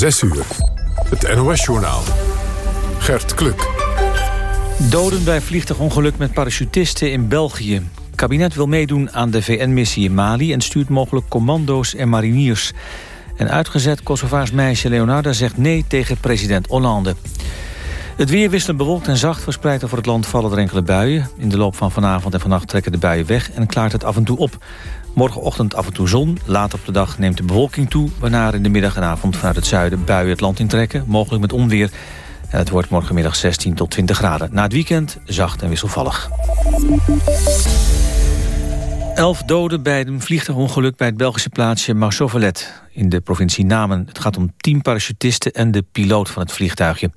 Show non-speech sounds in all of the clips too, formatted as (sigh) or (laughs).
6 uur. Het NOS-journaal. Gert Kluk. Doden bij vliegtuigongeluk met parachutisten in België. Het kabinet wil meedoen aan de VN-missie in Mali... en stuurt mogelijk commando's en mariniers. En uitgezet Kosovaars meisje Leonarda zegt nee tegen president Hollande. Het weer wisselend bewolkt en zacht verspreid over het land vallen er enkele buien. In de loop van vanavond en vannacht trekken de buien weg en klaart het af en toe op. Morgenochtend af en toe zon, later op de dag neemt de bewolking toe... waarna in de middag en avond vanuit het zuiden buien het land intrekken... mogelijk met onweer. Het wordt morgenmiddag 16 tot 20 graden. Na het weekend zacht en wisselvallig. Elf doden bij een vliegtuigongeluk bij het Belgische plaatsje Marsovelet in de provincie Namen. Het gaat om tien parachutisten en de piloot van het vliegtuigje.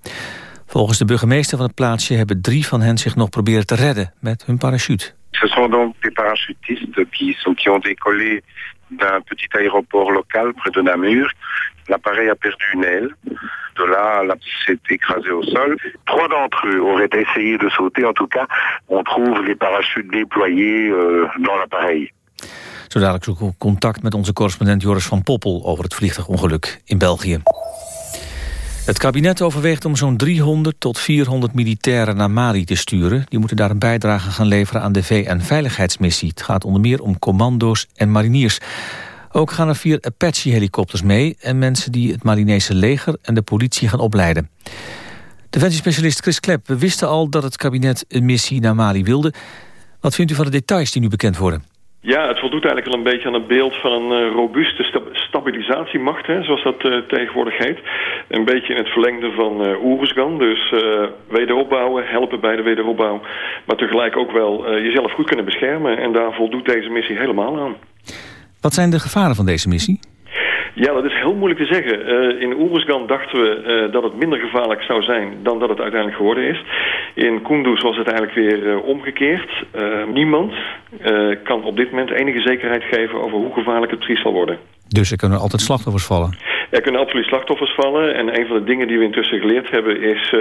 Volgens de burgemeester van het plaatsje hebben drie van hen zich nog proberen te redden met hun parachute. Ce sont donc des parachutistes qui, ont décollé d'un petit aéroport local près de Namur. L'appareil a perdu une aile. De là, s'est écrasé au sol. Trois d'entre eux auraient essayé de sauter. En tout cas, on trouve les parachutes déployés euh, dans l'appareil. Zo dadelijk zoeken we contact met onze correspondent Joris van Poppel... over het vliegtuigongeluk in België. Het kabinet overweegt om zo'n 300 tot 400 militairen naar Mali te sturen. Die moeten daar een bijdrage gaan leveren aan de VN-veiligheidsmissie. Het gaat onder meer om commando's en mariniers. Ook gaan er vier Apache-helikopters mee... en mensen die het Malinese leger en de politie gaan opleiden. Defensiespecialist Chris Klep, we wisten al dat het kabinet een missie naar Mali wilde. Wat vindt u van de details die nu bekend worden? Ja, het voldoet eigenlijk al een beetje aan het beeld van een uh, robuuste sta stabilisatiemacht, hè, zoals dat uh, tegenwoordig heet. Een beetje in het verlengde van uh. Dus wederopbouwen, helpen bij de wederopbouw. Maar tegelijk ook wel jezelf goed kunnen beschermen. En daar voldoet deze missie helemaal aan. Wat zijn de gevaren van deze missie? Ja, dat is heel moeilijk te zeggen. Uh, in Oeruzgan dachten we uh, dat het minder gevaarlijk zou zijn dan dat het uiteindelijk geworden is. In Kunduz was het eigenlijk weer uh, omgekeerd. niemand kan op dit moment enige zekerheid geven over hoe gevaarlijk het precies zal worden. Dus er kunnen altijd slachtoffers vallen? Er kunnen absoluut slachtoffers vallen. En een van de dingen die we intussen geleerd hebben is... Uh,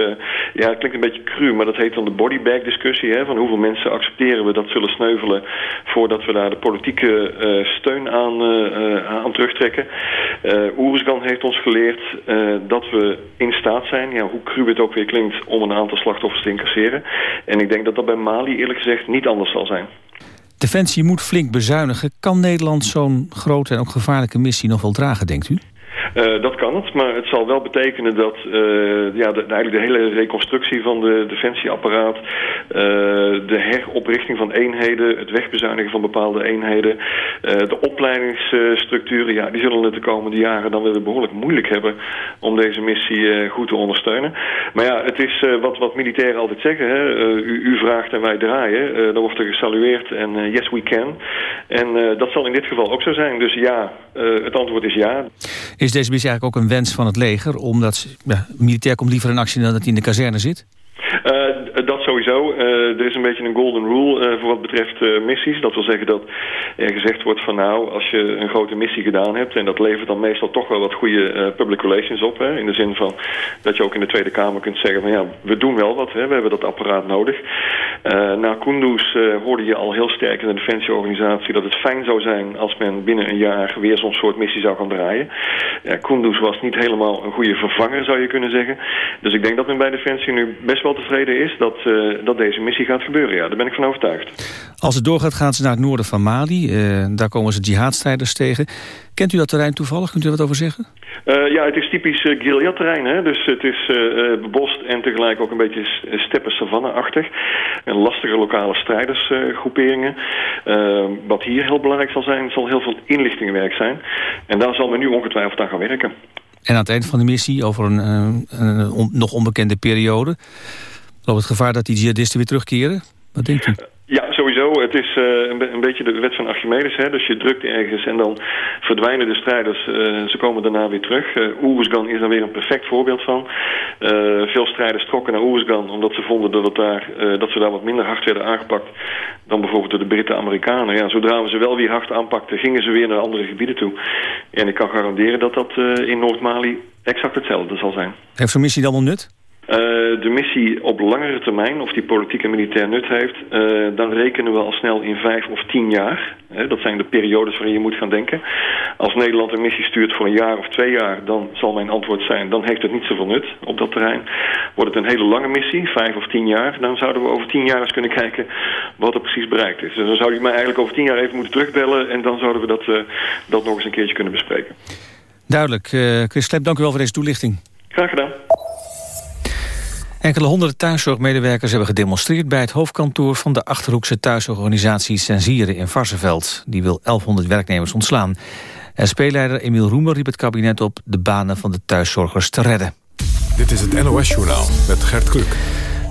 ja, het klinkt een beetje cru, maar dat heet dan de bodybag discussie. Hè, van hoeveel mensen accepteren we dat zullen sneuvelen... voordat we daar de politieke uh, steun aan, uh, aan terugtrekken. Oeruzgan heeft ons geleerd dat we in staat zijn... Ja, hoe cru het ook weer klinkt, om een aantal slachtoffers te incasseren. En ik denk dat dat bij Mali eerlijk gezegd niet anders zal zijn. Defensie moet flink bezuinigen. Kan Nederland zo'n grote en ook gevaarlijke missie nog wel dragen, denkt u? Uh, dat kan het, maar het zal wel betekenen dat uh, ja, de, eigenlijk de hele reconstructie van de defensieapparaat, uh, de heroprichting van eenheden, het wegbezuinigen van bepaalde eenheden, de opleidingsstructuren, ja, die zullen het de komende jaren dan weer behoorlijk moeilijk hebben om deze missie goed te ondersteunen. Maar ja, het is wat, wat militairen altijd zeggen, hè? U, u, vraagt en wij draaien, dan wordt er gesalueerd en yes we can. En dat zal in dit geval ook zo zijn, dus ja, het antwoord is ja. Is deze missie eigenlijk ook een wens van het leger? Omdat ja, militair komt liever in actie dan dat hij in de kazerne zit? Uh, dat sowieso. Uh, er is een beetje een golden rule uh, voor wat betreft missies. Dat wil zeggen dat er gezegd wordt van nou, als je een grote missie gedaan hebt... en dat levert dan meestal toch wel wat goede public relations op. Hè, in de zin van dat je ook in de Tweede Kamer kunt zeggen van ja, we doen wel wat. Hè, we hebben dat apparaat nodig. na Kunduz hoorde je al heel sterk in de defensieorganisatie... dat het fijn zou zijn als men binnen een jaar weer zo'n soort missie zou gaan draaien. Ja, was niet helemaal een goede vervanger, zou je kunnen zeggen. Dus ik denk dat men bij Defensie nu best wel tevreden is dat, dat deze missie gaat gebeuren. Ja, daar ben ik van overtuigd. Als het doorgaat gaan ze naar het noorden van Mali. Uh, daar komen ze jihadstrijders tegen. Kent u dat terrein toevallig? Kunt u er wat over zeggen? Uh, ja, het is typisch uh, guerrilla-terrein. Dus het is uh, bebost en tegelijk ook een beetje steppen-savanne-achtig. En lastige lokale strijdersgroeperingen. wat hier heel belangrijk zal zijn, zal heel veel inlichtingenwerk zijn. En daar zal men nu ongetwijfeld aan gaan werken. En aan het eind van de missie, over een, een, een on, nog onbekende periode... loopt het gevaar dat die jihadisten weer terugkeren? Wat denkt u? Ja, sowieso. Het is uh, een, een, beetje de wet van Archimedes. Hè? Dus je drukt ergens en dan verdwijnen de strijders. Uh, ze komen daarna weer terug. Uh, Oeruzgan is daar weer een perfect voorbeeld van. veel strijders trokken naar Oeruzgan omdat ze vonden dat, het daar, dat ze daar wat minder hard werden aangepakt dan bijvoorbeeld door de Britten Amerikanen. Ja, zodra we ze wel weer hard aanpakten, gingen ze weer naar andere gebieden toe. En ik kan garanderen dat dat in Noord-Mali exact hetzelfde zal zijn. Heeft zo'n missie dan wel nut? Uh, de missie op langere termijn, of die politiek en militair nut heeft, uh, dan rekenen we al snel in vijf of tien jaar. Uh, dat zijn de periodes waarin je moet gaan denken. Als Nederland een missie stuurt voor een jaar of twee jaar, dan zal mijn antwoord zijn, dan heeft het niet zoveel nut op dat terrein. Wordt het een hele lange missie, vijf of tien jaar, dan zouden we over tien jaar eens kunnen kijken wat er precies bereikt is. Dus dan zou je mij eigenlijk over tien jaar even moeten terugbellen en dan zouden we dat, dat nog eens een keertje kunnen bespreken. Duidelijk. Chris Klep, dank u wel voor deze toelichting. Graag gedaan. Enkele honderden thuiszorgmedewerkers hebben gedemonstreerd... bij het hoofdkantoor van de Achterhoekse thuisorganisatie Sensieren in Varsenveld. Die wil 1100 werknemers ontslaan. SP-leider Emiel Roemer riep het kabinet op de banen van de thuiszorgers te redden. Dit is het NOS-journaal met Gert Kluk.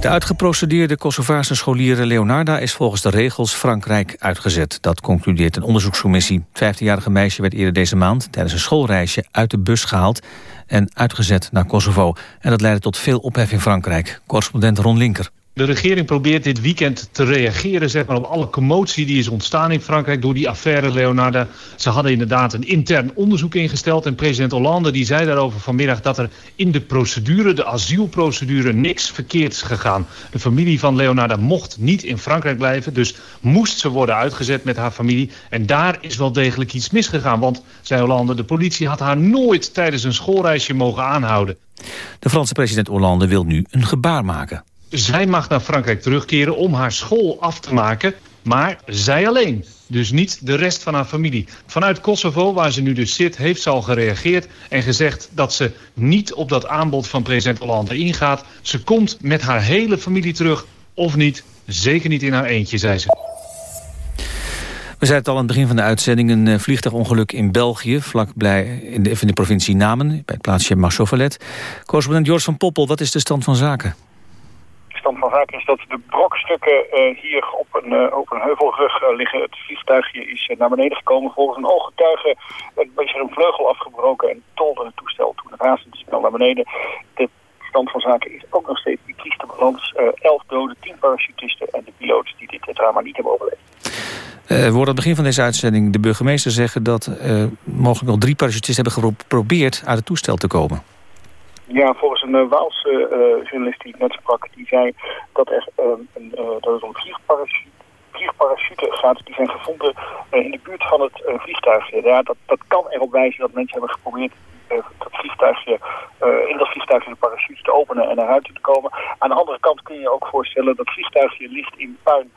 De uitgeprocedeerde Kosovaarse scholier Leonarda is volgens de regels Frankrijk uitgezet. Dat concludeert een onderzoekscommissie. Het 15-jarige meisje werd eerder deze maand tijdens een schoolreisje uit de bus gehaald en uitgezet naar Kosovo. En dat leidde tot veel ophef in Frankrijk. Correspondent Ron Linker. De regering probeert dit weekend te reageren zeg maar, op alle commotie die is ontstaan in Frankrijk door die affaire Leonarda. Ze hadden inderdaad een intern onderzoek ingesteld en president Hollande die zei daarover vanmiddag dat er in de procedure, de asielprocedure, niks verkeerd is gegaan. De familie van Leonarda mocht niet in Frankrijk blijven, dus moest ze worden uitgezet met haar familie. En daar is wel degelijk iets misgegaan, want, zei Hollande, de politie had haar nooit tijdens een schoolreisje mogen aanhouden. De Franse president Hollande wil nu een gebaar maken. Zij mag naar Frankrijk terugkeren om haar school af te maken, maar zij alleen. Dus niet de rest van haar familie. Vanuit Kosovo, waar ze nu dus zit, heeft ze al gereageerd... en gezegd dat ze niet op dat aanbod van president Hollande ingaat. Ze komt met haar hele familie terug, of niet. Zeker niet in haar eentje, zei ze. We zeiden het al aan het begin van de uitzending... een eh, vliegtuigongeluk in België, vlakbij in de, in de provincie Namen... bij het plaatsje Marsovalet. Correspondent Jors van Poppel, wat is de stand van zaken? Stand van zaken is dat de brokstukken uh, hier op een, uh, op een heuvelrug uh, liggen. Het vliegtuigje is naar beneden gekomen. Volgens een ooggetuige is er een vleugel afgebroken en tolde het toestel toen razendsnel naar beneden. De stand van zaken is ook nog steeds die trieste balans. elf doden, tien parachutisten en de piloot die dit drama niet hebben overleefd. Uh, we hoorden aan het begin van deze uitzending de burgemeester zeggen dat mogelijk wel drie parachutisten hebben geprobeerd uit het toestel te komen. Ja, volgens een uh, Waalse uh, journalist die ik net sprak, die zei dat, er, uh, een, dat het om vliegparachute, vliegparachuten gaat. Die zijn gevonden in de buurt van het vliegtuigje. Ja, dat, dat kan erop wijzen dat mensen hebben geprobeerd dat vliegtuigje, in dat vliegtuigje de parachute te openen en eruit te komen. Aan de andere kant kun je ook voorstellen dat vliegtuigje ligt in puin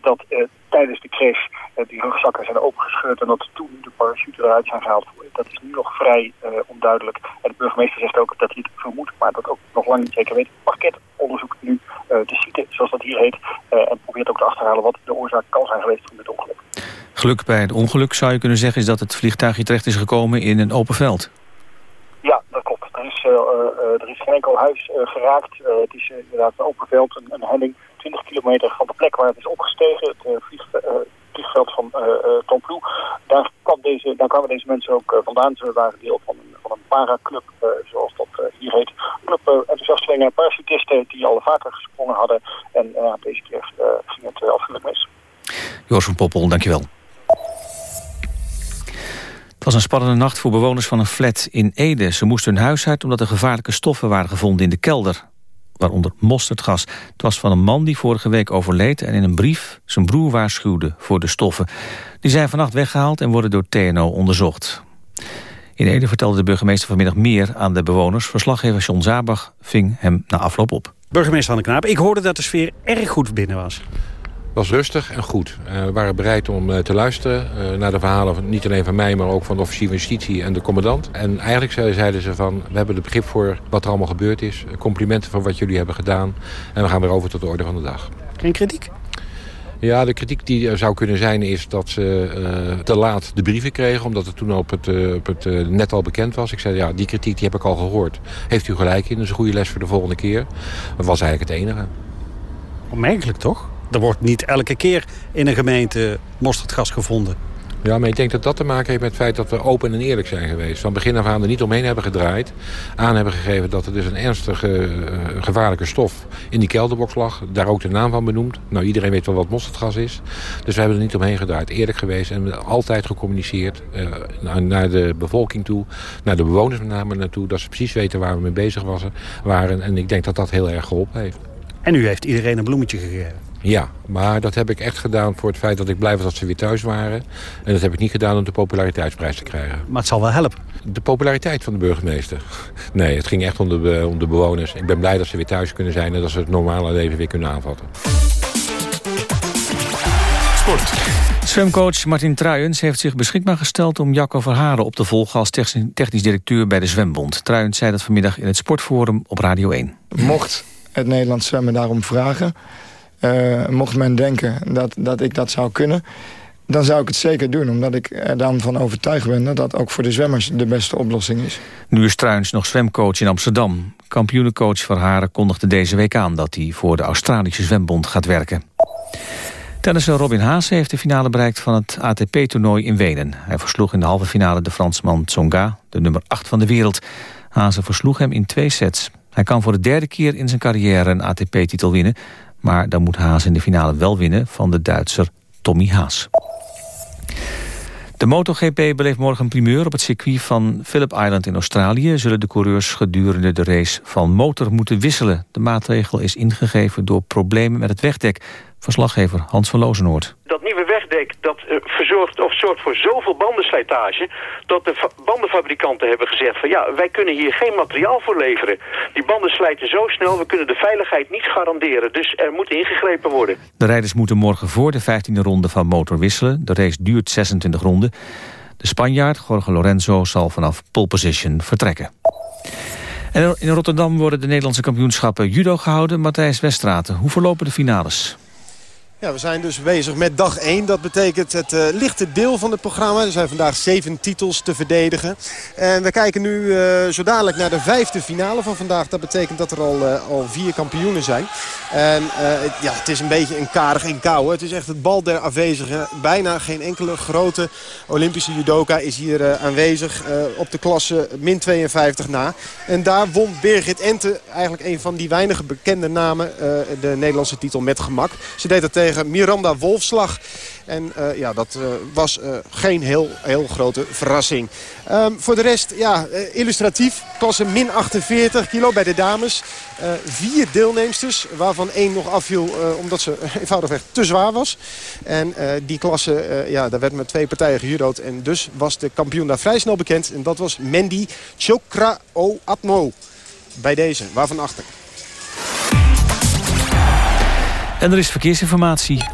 dat tijdens de crash die rugzakken zijn opengescheurd en dat toen de parachute eruit zijn gehaald. Dat is nu nog vrij onduidelijk. En de burgemeester zegt ook dat hij het vermoedt, maar dat ook nog lang niet zeker weet. Het parket onderzoekt nu de site, zoals dat hier heet, en probeert ook te achterhalen wat de oorzaak kan zijn geweest van dit ongeluk. Geluk bij het ongeluk zou je kunnen zeggen is dat het vliegtuigje terecht is gekomen in een open veld. Ja, dat klopt. Er uh, uh, er is geen enkel huis uh, geraakt. het is inderdaad een open veld, een, een helling 20 kilometer van de plek waar het is opgestegen. Het vlieg, vliegveld van Tomplou. Daar, deze, daar kwamen deze mensen ook vandaan. Ze waren deel van een, van een paraclub, zoals dat hier heet. Club enthousiastelingen, parachutisten die al vaker gesprongen hadden. En deze keer ging het afschuwelijk mis. Joris van Poppel, dankjewel. Was een spannende nacht voor bewoners van een flat in Ede. Ze moesten hun huis uit omdat er gevaarlijke stoffen waren gevonden in de kelder. Waaronder mosterdgas. Het was van een man die vorige week overleed... en in een brief zijn broer waarschuwde voor de stoffen. Die zijn vannacht weggehaald en worden door TNO onderzocht. In Ede vertelde de burgemeester vanmiddag meer aan de bewoners. Verslaggever John Zabach ving hem na afloop op. Burgemeester Anne Knaap, ik hoorde dat de sfeer erg goed binnen was was rustig en goed. Uh, we waren bereid om uh, te luisteren uh, naar de verhalen, van, niet alleen van mij... maar ook van de officier van justitie en de commandant. En eigenlijk zeiden ze van, we hebben er begrip voor wat er allemaal gebeurd is. Complimenten voor wat jullie hebben gedaan. En we gaan weer over tot de orde van de dag. Geen kritiek? Ja, de kritiek die er zou kunnen zijn is dat ze te laat de brieven kregen... omdat het toen op het, op het net al bekend was. Ik zei, ja, die kritiek die heb ik al gehoord. Heeft u gelijk in, dat is een goede les voor de volgende keer. Dat was eigenlijk het enige. Opmerkelijk toch? Er wordt niet elke keer in een gemeente mosterdgas gevonden. Ja, maar ik denk dat dat te maken heeft met het feit dat we open en eerlijk zijn geweest. Van begin af aan er niet omheen hebben gedraaid. Aan hebben gegeven dat er dus een ernstige uh, gevaarlijke stof in die kelderbox lag. Daar ook de naam van benoemd. Nou, iedereen weet wel wat mosterdgas is. Dus we hebben er niet omheen gedraaid. Eerlijk geweest en altijd gecommuniceerd naar, naar, de bevolking toe. Naar de bewoners met name naartoe. Dat ze precies weten waar we mee bezig waren. En ik denk dat dat heel erg geholpen heeft. En u heeft iedereen een bloemetje gegeven. Ja, maar dat heb ik echt gedaan voor het feit dat ik blij was dat ze weer thuis waren. En dat heb ik niet gedaan om de populariteitsprijs te krijgen. Maar het zal wel helpen. De populariteit van de burgemeester. (laughs) Nee, het ging echt om de, om de bewoners. Ik ben blij dat ze weer thuis kunnen zijn en dat ze het normale leven weer kunnen aanvatten. Sport. Zwemcoach Martin Truijens heeft zich beschikbaar gesteld om Jacco Verharen op te volgen als technisch directeur bij de Zwembond. Truijens zei dat vanmiddag in het Sportforum op Radio 1. Mocht het Nederlands zwemmen daarom vragen, uh, mocht men denken dat, dat ik dat zou kunnen... dan zou ik het zeker doen, omdat ik er dan van overtuigd ben... dat dat ook voor de zwemmers de beste oplossing is. Nu is Struins nog zwemcoach in Amsterdam. Kampioenencoach Verharen kondigde deze week aan... dat hij voor de Australische Zwembond gaat werken. Tennisser Robin Haase heeft de finale bereikt van het ATP-toernooi in Wenen. Hij versloeg in de halve finale de Fransman Tsonga, de nummer 8 van de wereld. Haase versloeg hem in twee sets. Hij kan voor de derde keer in zijn carrière een ATP-titel winnen... Maar dan moet Haas in de finale wel winnen van de Duitser Tommy Haas. De MotoGP beleeft morgen een primeur op het circuit van Phillip Island in Australië. Zullen de coureurs gedurende de race van motor moeten wisselen. De maatregel is ingegeven door problemen met het wegdek. Verslaggever Hans van Lozenoord. Dat nieuwe wegdek dat uh, verzorgt of zorgt voor zoveel bandenslijtage... dat de bandenfabrikanten hebben gezegd van ja, wij kunnen hier geen materiaal voor leveren. Die banden slijten zo snel, we kunnen de veiligheid niet garanderen. Dus er moet ingegrepen worden. De rijders moeten morgen voor de 15e ronde van motor wisselen. De race duurt 26 ronden. De Spanjaard Jorge Lorenzo zal vanaf pole position vertrekken. En in Rotterdam worden de Nederlandse kampioenschappen judo gehouden. Matthijs Westraten, hoe verlopen de finales? Ja, we zijn dus bezig met dag 1. Dat betekent het uh, lichte deel van het programma. Er zijn vandaag zeven titels te verdedigen. En we kijken nu uh, zo dadelijk naar de vijfde finale van vandaag. Dat betekent dat er al, uh, al vier kampioenen zijn. En ja, het is een beetje een karig in kou. Het is echt het bal der afwezigen. Bijna geen enkele grote Olympische judoka is hier aanwezig. op de klasse min 52 na. En daar won Birgit Ente, eigenlijk een van die weinige bekende namen... de Nederlandse titel met gemak. Ze deed dat tegen Miranda Wolfslag. En uh, ja, dat uh, was uh, geen heel, heel grote verrassing. Um, voor de rest, ja, illustratief. Klasse min 48 kilo bij de dames. vier deelnemsters, waarvan één nog afviel omdat ze (laughs) eenvoudigweg te zwaar was. En die klasse, ja, daar werd met twee partijen gejudood. En dus was de kampioen daar vrij snel bekend. En dat was Mandy Chokrao-Atmo. Bij deze, waarvan achter. En er is verkeersinformatie.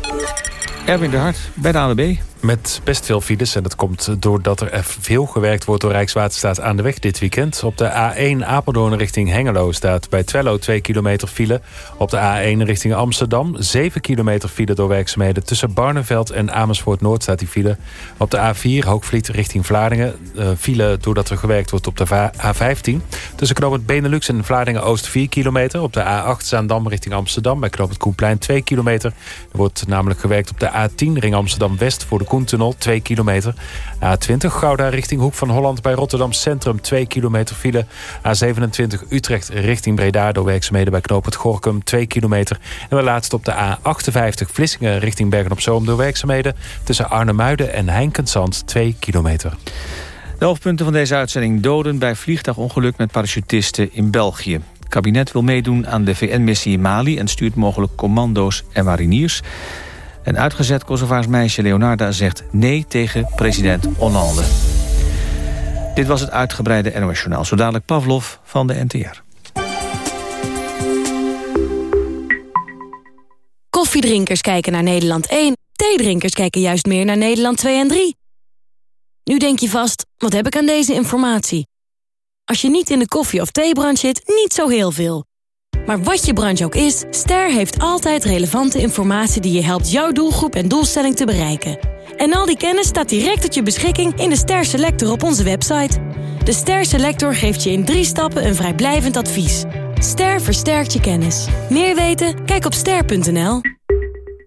Erwin de Hart bij de ANWB met best veel files. En dat komt doordat er veel gewerkt wordt door Rijkswaterstaat aan de weg dit weekend. Op de A1 Apeldoorn richting Hengelo staat bij Twello 2 kilometer file. Op de A1 richting Amsterdam 7 kilometer file door werkzaamheden. Tussen Barneveld en Amersfoort Noord staat die file. Op de A4 Hoogvliet richting Vlaardingen uh, file doordat er gewerkt wordt op de A15. Tussen knooppunt Benelux en Vlaardingen Oost 4 kilometer. Op de A8 Zaandam richting Amsterdam bij knooppunt Koenplein 2 kilometer. Er wordt namelijk gewerkt op de A10 ring Amsterdam West voor de Koentunnel, 2 kilometer. A20 Gouda richting Hoek van Holland bij Rotterdam Centrum, 2 kilometer file. A27 Utrecht richting Breda door werkzaamheden bij knooppunt Gorkum, 2 kilometer. En we laatst op de A58 Vlissingen richting Bergen-op-Zoom door werkzaamheden... tussen Arnhemuiden en Heinkensand, 2 kilometer. De hoofdpunten van deze uitzending doden bij vliegtuigongeluk met parachutisten in België. Het kabinet wil meedoen aan de VN-missie in Mali... en stuurt mogelijk commando's en mariniers. Een uitgezet Kosovaars meisje Leonarda zegt nee tegen president Hollande. Dit was het uitgebreide NOS Journaal. Zo dadelijk Pavlov van de NTR. Koffiedrinkers kijken naar Nederland 1. Theedrinkers kijken juist meer naar Nederland 2 en 3. Nu denk je vast, wat heb ik aan deze informatie? Als je niet in de koffie- of theebrand zit, niet zo heel veel. Maar wat je branche ook is, Ster heeft altijd relevante informatie... die je helpt jouw doelgroep en doelstelling te bereiken. En al die kennis staat direct tot je beschikking in de Ster Selector op onze website. De Ster Selector geeft je in drie stappen een vrijblijvend advies. Ster versterkt je kennis. Meer weten? Kijk op ster.nl.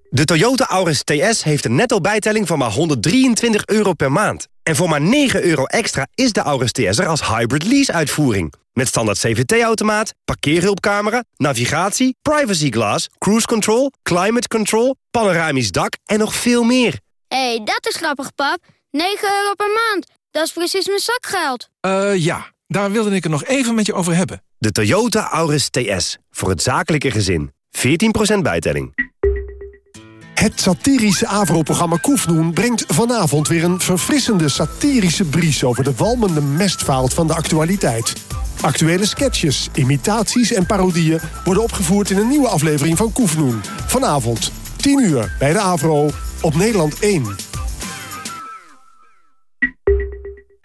De Toyota Auris TS heeft een netto bijtelling van maar 123 euro per maand. En voor maar 9 euro extra is de Auris TS er als hybrid lease-uitvoering. Met standaard CVT-automaat, parkeerhulpcamera, navigatie, privacy glass, cruise control, climate control, panoramisch dak en nog veel meer. Hé, hey, dat is grappig, pap. 9 euro per maand. Dat is precies mijn zakgeld. Eh, uh, ja. Daar wilde ik het nog even met je over hebben. De Toyota Auris TS. Voor het zakelijke gezin. 14% bijtelling. Het satirische AVRO-programma Koefnoen brengt vanavond weer een verfrissende satirische bries over de walmende mestvaalt van de actualiteit. Actuele sketches, imitaties en parodieën worden opgevoerd in een nieuwe aflevering van Koefnoen. Vanavond, 10 uur, bij de AVRO, op Nederland 1.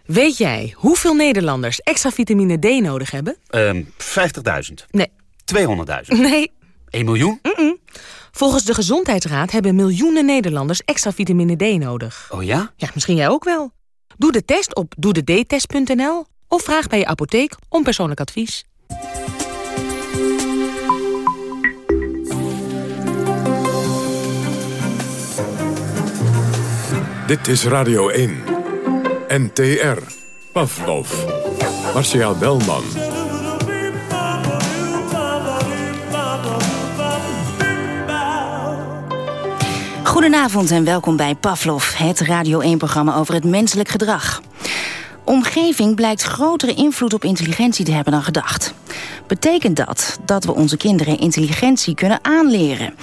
Weet jij hoeveel Nederlanders extra vitamine D nodig hebben? Um, 50.000. Nee. 200.000. Nee. 1 miljoen? Mm -mm. Volgens de Gezondheidsraad hebben miljoenen Nederlanders extra vitamine D nodig. Oh ja? Ja, misschien jij ook wel. Doe de test op doedetest.nl of vraag bij je apotheek om persoonlijk advies. Dit is Radio 1. NTR. Pavlov. Marcia Belman. Goedenavond en welkom bij Pavlov, het Radio 1-programma over het menselijk gedrag. Omgeving blijkt grotere invloed op intelligentie te hebben dan gedacht. Betekent dat dat we onze kinderen intelligentie kunnen aanleren?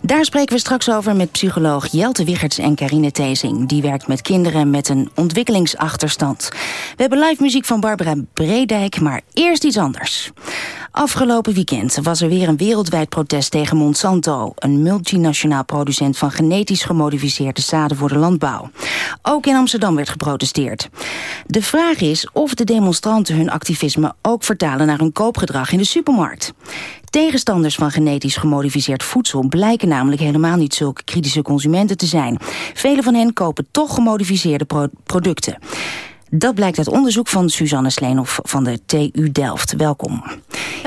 Daar spreken we straks over met psycholoog Jelte Wicherts en Carine Tezing. Die werkt met kinderen met een ontwikkelingsachterstand. We hebben live muziek van Barbara Bredijk, maar eerst iets anders. Afgelopen weekend was er weer een wereldwijd protest tegen Monsanto... een multinationaal producent van genetisch gemodificeerde zaden voor de landbouw. Ook in Amsterdam werd geprotesteerd. De vraag is of de demonstranten hun activisme ook vertalen naar hun koopgedrag in de supermarkt. Tegenstanders van genetisch gemodificeerd voedsel blijken namelijk helemaal niet zulke kritische consumenten te zijn. Vele van hen kopen toch gemodificeerde pro producten. Dat blijkt uit onderzoek van Suzanne Sleenhoff van de TU Delft. Welkom.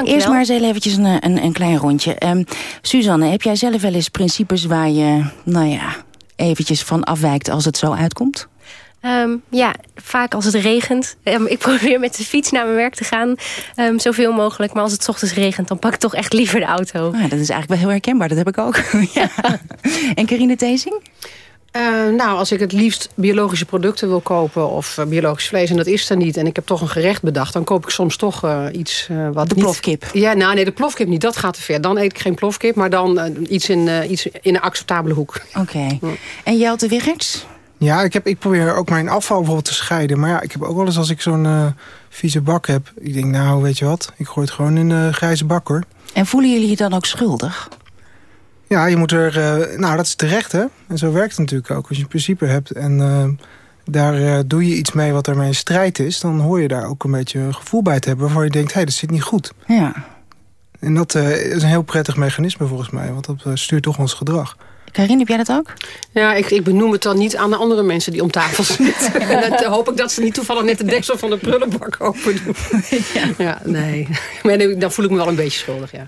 Eerst maar eens heel eventjes een, een, een klein rondje. Um, Suzanne, heb jij zelf wel eens principes waar je, nou ja, eventjes van afwijkt als het zo uitkomt? Um, ja, vaak als het regent. Um, ik (laughs) probeer met de fiets naar mijn werk te gaan. Um, zoveel mogelijk. Maar als het ochtends regent, dan pak ik toch echt liever de auto. Ah, dat is eigenlijk wel heel herkenbaar. Dat heb ik ook. (laughs) ja. (laughs) En Carine Tezing? Uh, nou, als ik het liefst biologische producten wil kopen of uh, biologisch vlees en dat is er niet en ik heb toch een gerecht bedacht, dan koop ik soms toch uh, iets wat De niet... plofkip? Ja, nou nee, de plofkip niet, dat gaat te ver. Dan eet ik geen plofkip, maar dan iets, in, iets in een acceptabele hoek. Oké. Okay. Ja. En Jelte Wiggerts? Ja, ik, heb, ik probeer ook mijn afval bijvoorbeeld te scheiden. Maar ja, ik heb ook wel eens als ik zo'n vieze bak heb, ik denk nou, weet je wat, ik gooi het gewoon in de grijze bak hoor. En voelen jullie je dan ook schuldig? Ja, je moet er... Uh, nou, dat is terecht, hè? En zo werkt het natuurlijk ook. Als je een principe hebt en uh, daar uh, doe je iets mee wat ermee in strijd is... dan hoor je daar ook een beetje een gevoel bij te hebben... waarvan je denkt, hé, hey, dat zit niet goed. Ja. En dat is een heel prettig mechanisme volgens mij. Want dat stuurt toch ons gedrag. Karin, heb jij dat ook? Ja, ik, ik benoem het dan niet aan de andere mensen die om tafel zitten. (laughs) en dan hoop ik dat ze niet toevallig net de deksel van de prullenbak open doen. (laughs) ja. ja, nee. Maar dan voel ik me wel een beetje schuldig, ja.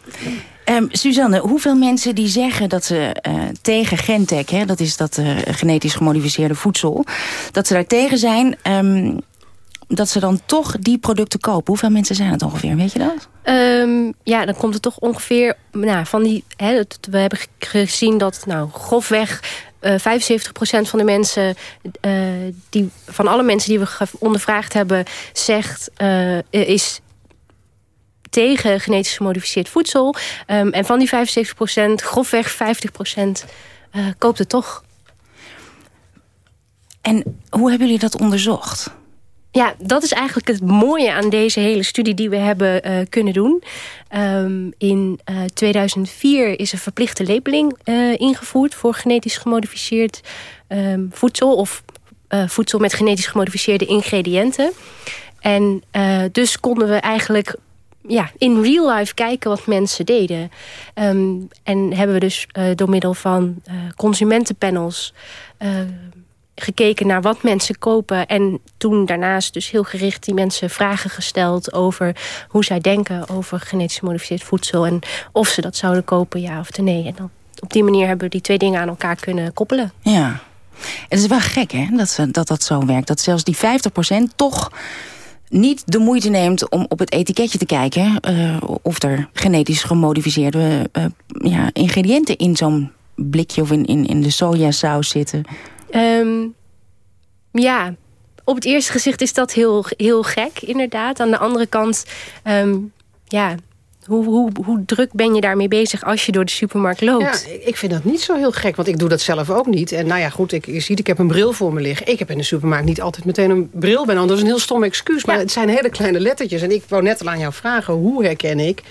Um, Suzanne, hoeveel mensen die zeggen dat ze uh, tegen Gentech... Hè, dat is dat uh, genetisch gemodificeerde voedsel... dat ze daar tegen zijn... Um, dat ze dan toch die producten kopen. Hoeveel mensen zijn het ongeveer, weet je dat? Um, ja, dan komt het toch ongeveer nou, van die... Hè, we hebben gezien dat nou, grofweg uh, 75% van de mensen... Uh, die, van alle mensen die we ondervraagd hebben... zegt, uh, is tegen genetisch gemodificeerd voedsel. Um, en van die 75%, grofweg 50% uh, koopt het toch. En hoe hebben jullie dat onderzocht? Ja, dat is eigenlijk het mooie aan deze hele studie die we hebben uh, kunnen doen. Um, in uh, 2004 is een verplichte labeling uh, ingevoerd voor genetisch gemodificeerd um, voedsel of voedsel met genetisch gemodificeerde ingrediënten. En dus konden we eigenlijk ja, in real life kijken wat mensen deden. Um, en hebben we dus door middel van consumentenpanels gekeken naar wat mensen kopen. En toen daarnaast dus heel gericht die mensen vragen gesteld... over hoe zij denken over genetisch gemodificeerd voedsel... en of ze dat zouden kopen, ja of nee. En dan op die manier hebben we die twee dingen aan elkaar kunnen koppelen. Ja. Het is wel gek hè, dat, ze, dat dat zo werkt. Dat zelfs die 50% toch niet de moeite neemt om op het etiketje te kijken... Uh, of er genetisch gemodificeerde uh, ja, ingrediënten in zo'n blikje... of in, in, in de sojasaus zitten. Um, ja, op het eerste gezicht is dat heel, heel gek, inderdaad. Aan de andere kant, um, ja, hoe, hoe, hoe druk ben je daarmee bezig als je door de supermarkt loopt? Ja, ik vind dat niet zo heel gek, want ik doe dat zelf ook niet. En nou ja, goed, ik, je ziet, ik heb een bril voor me liggen. Ik heb in de supermarkt niet altijd meteen een bril bij. Dat is een heel stom excuus, maar het zijn hele kleine lettertjes. En ik wou net al aan jou vragen, hoe herken ik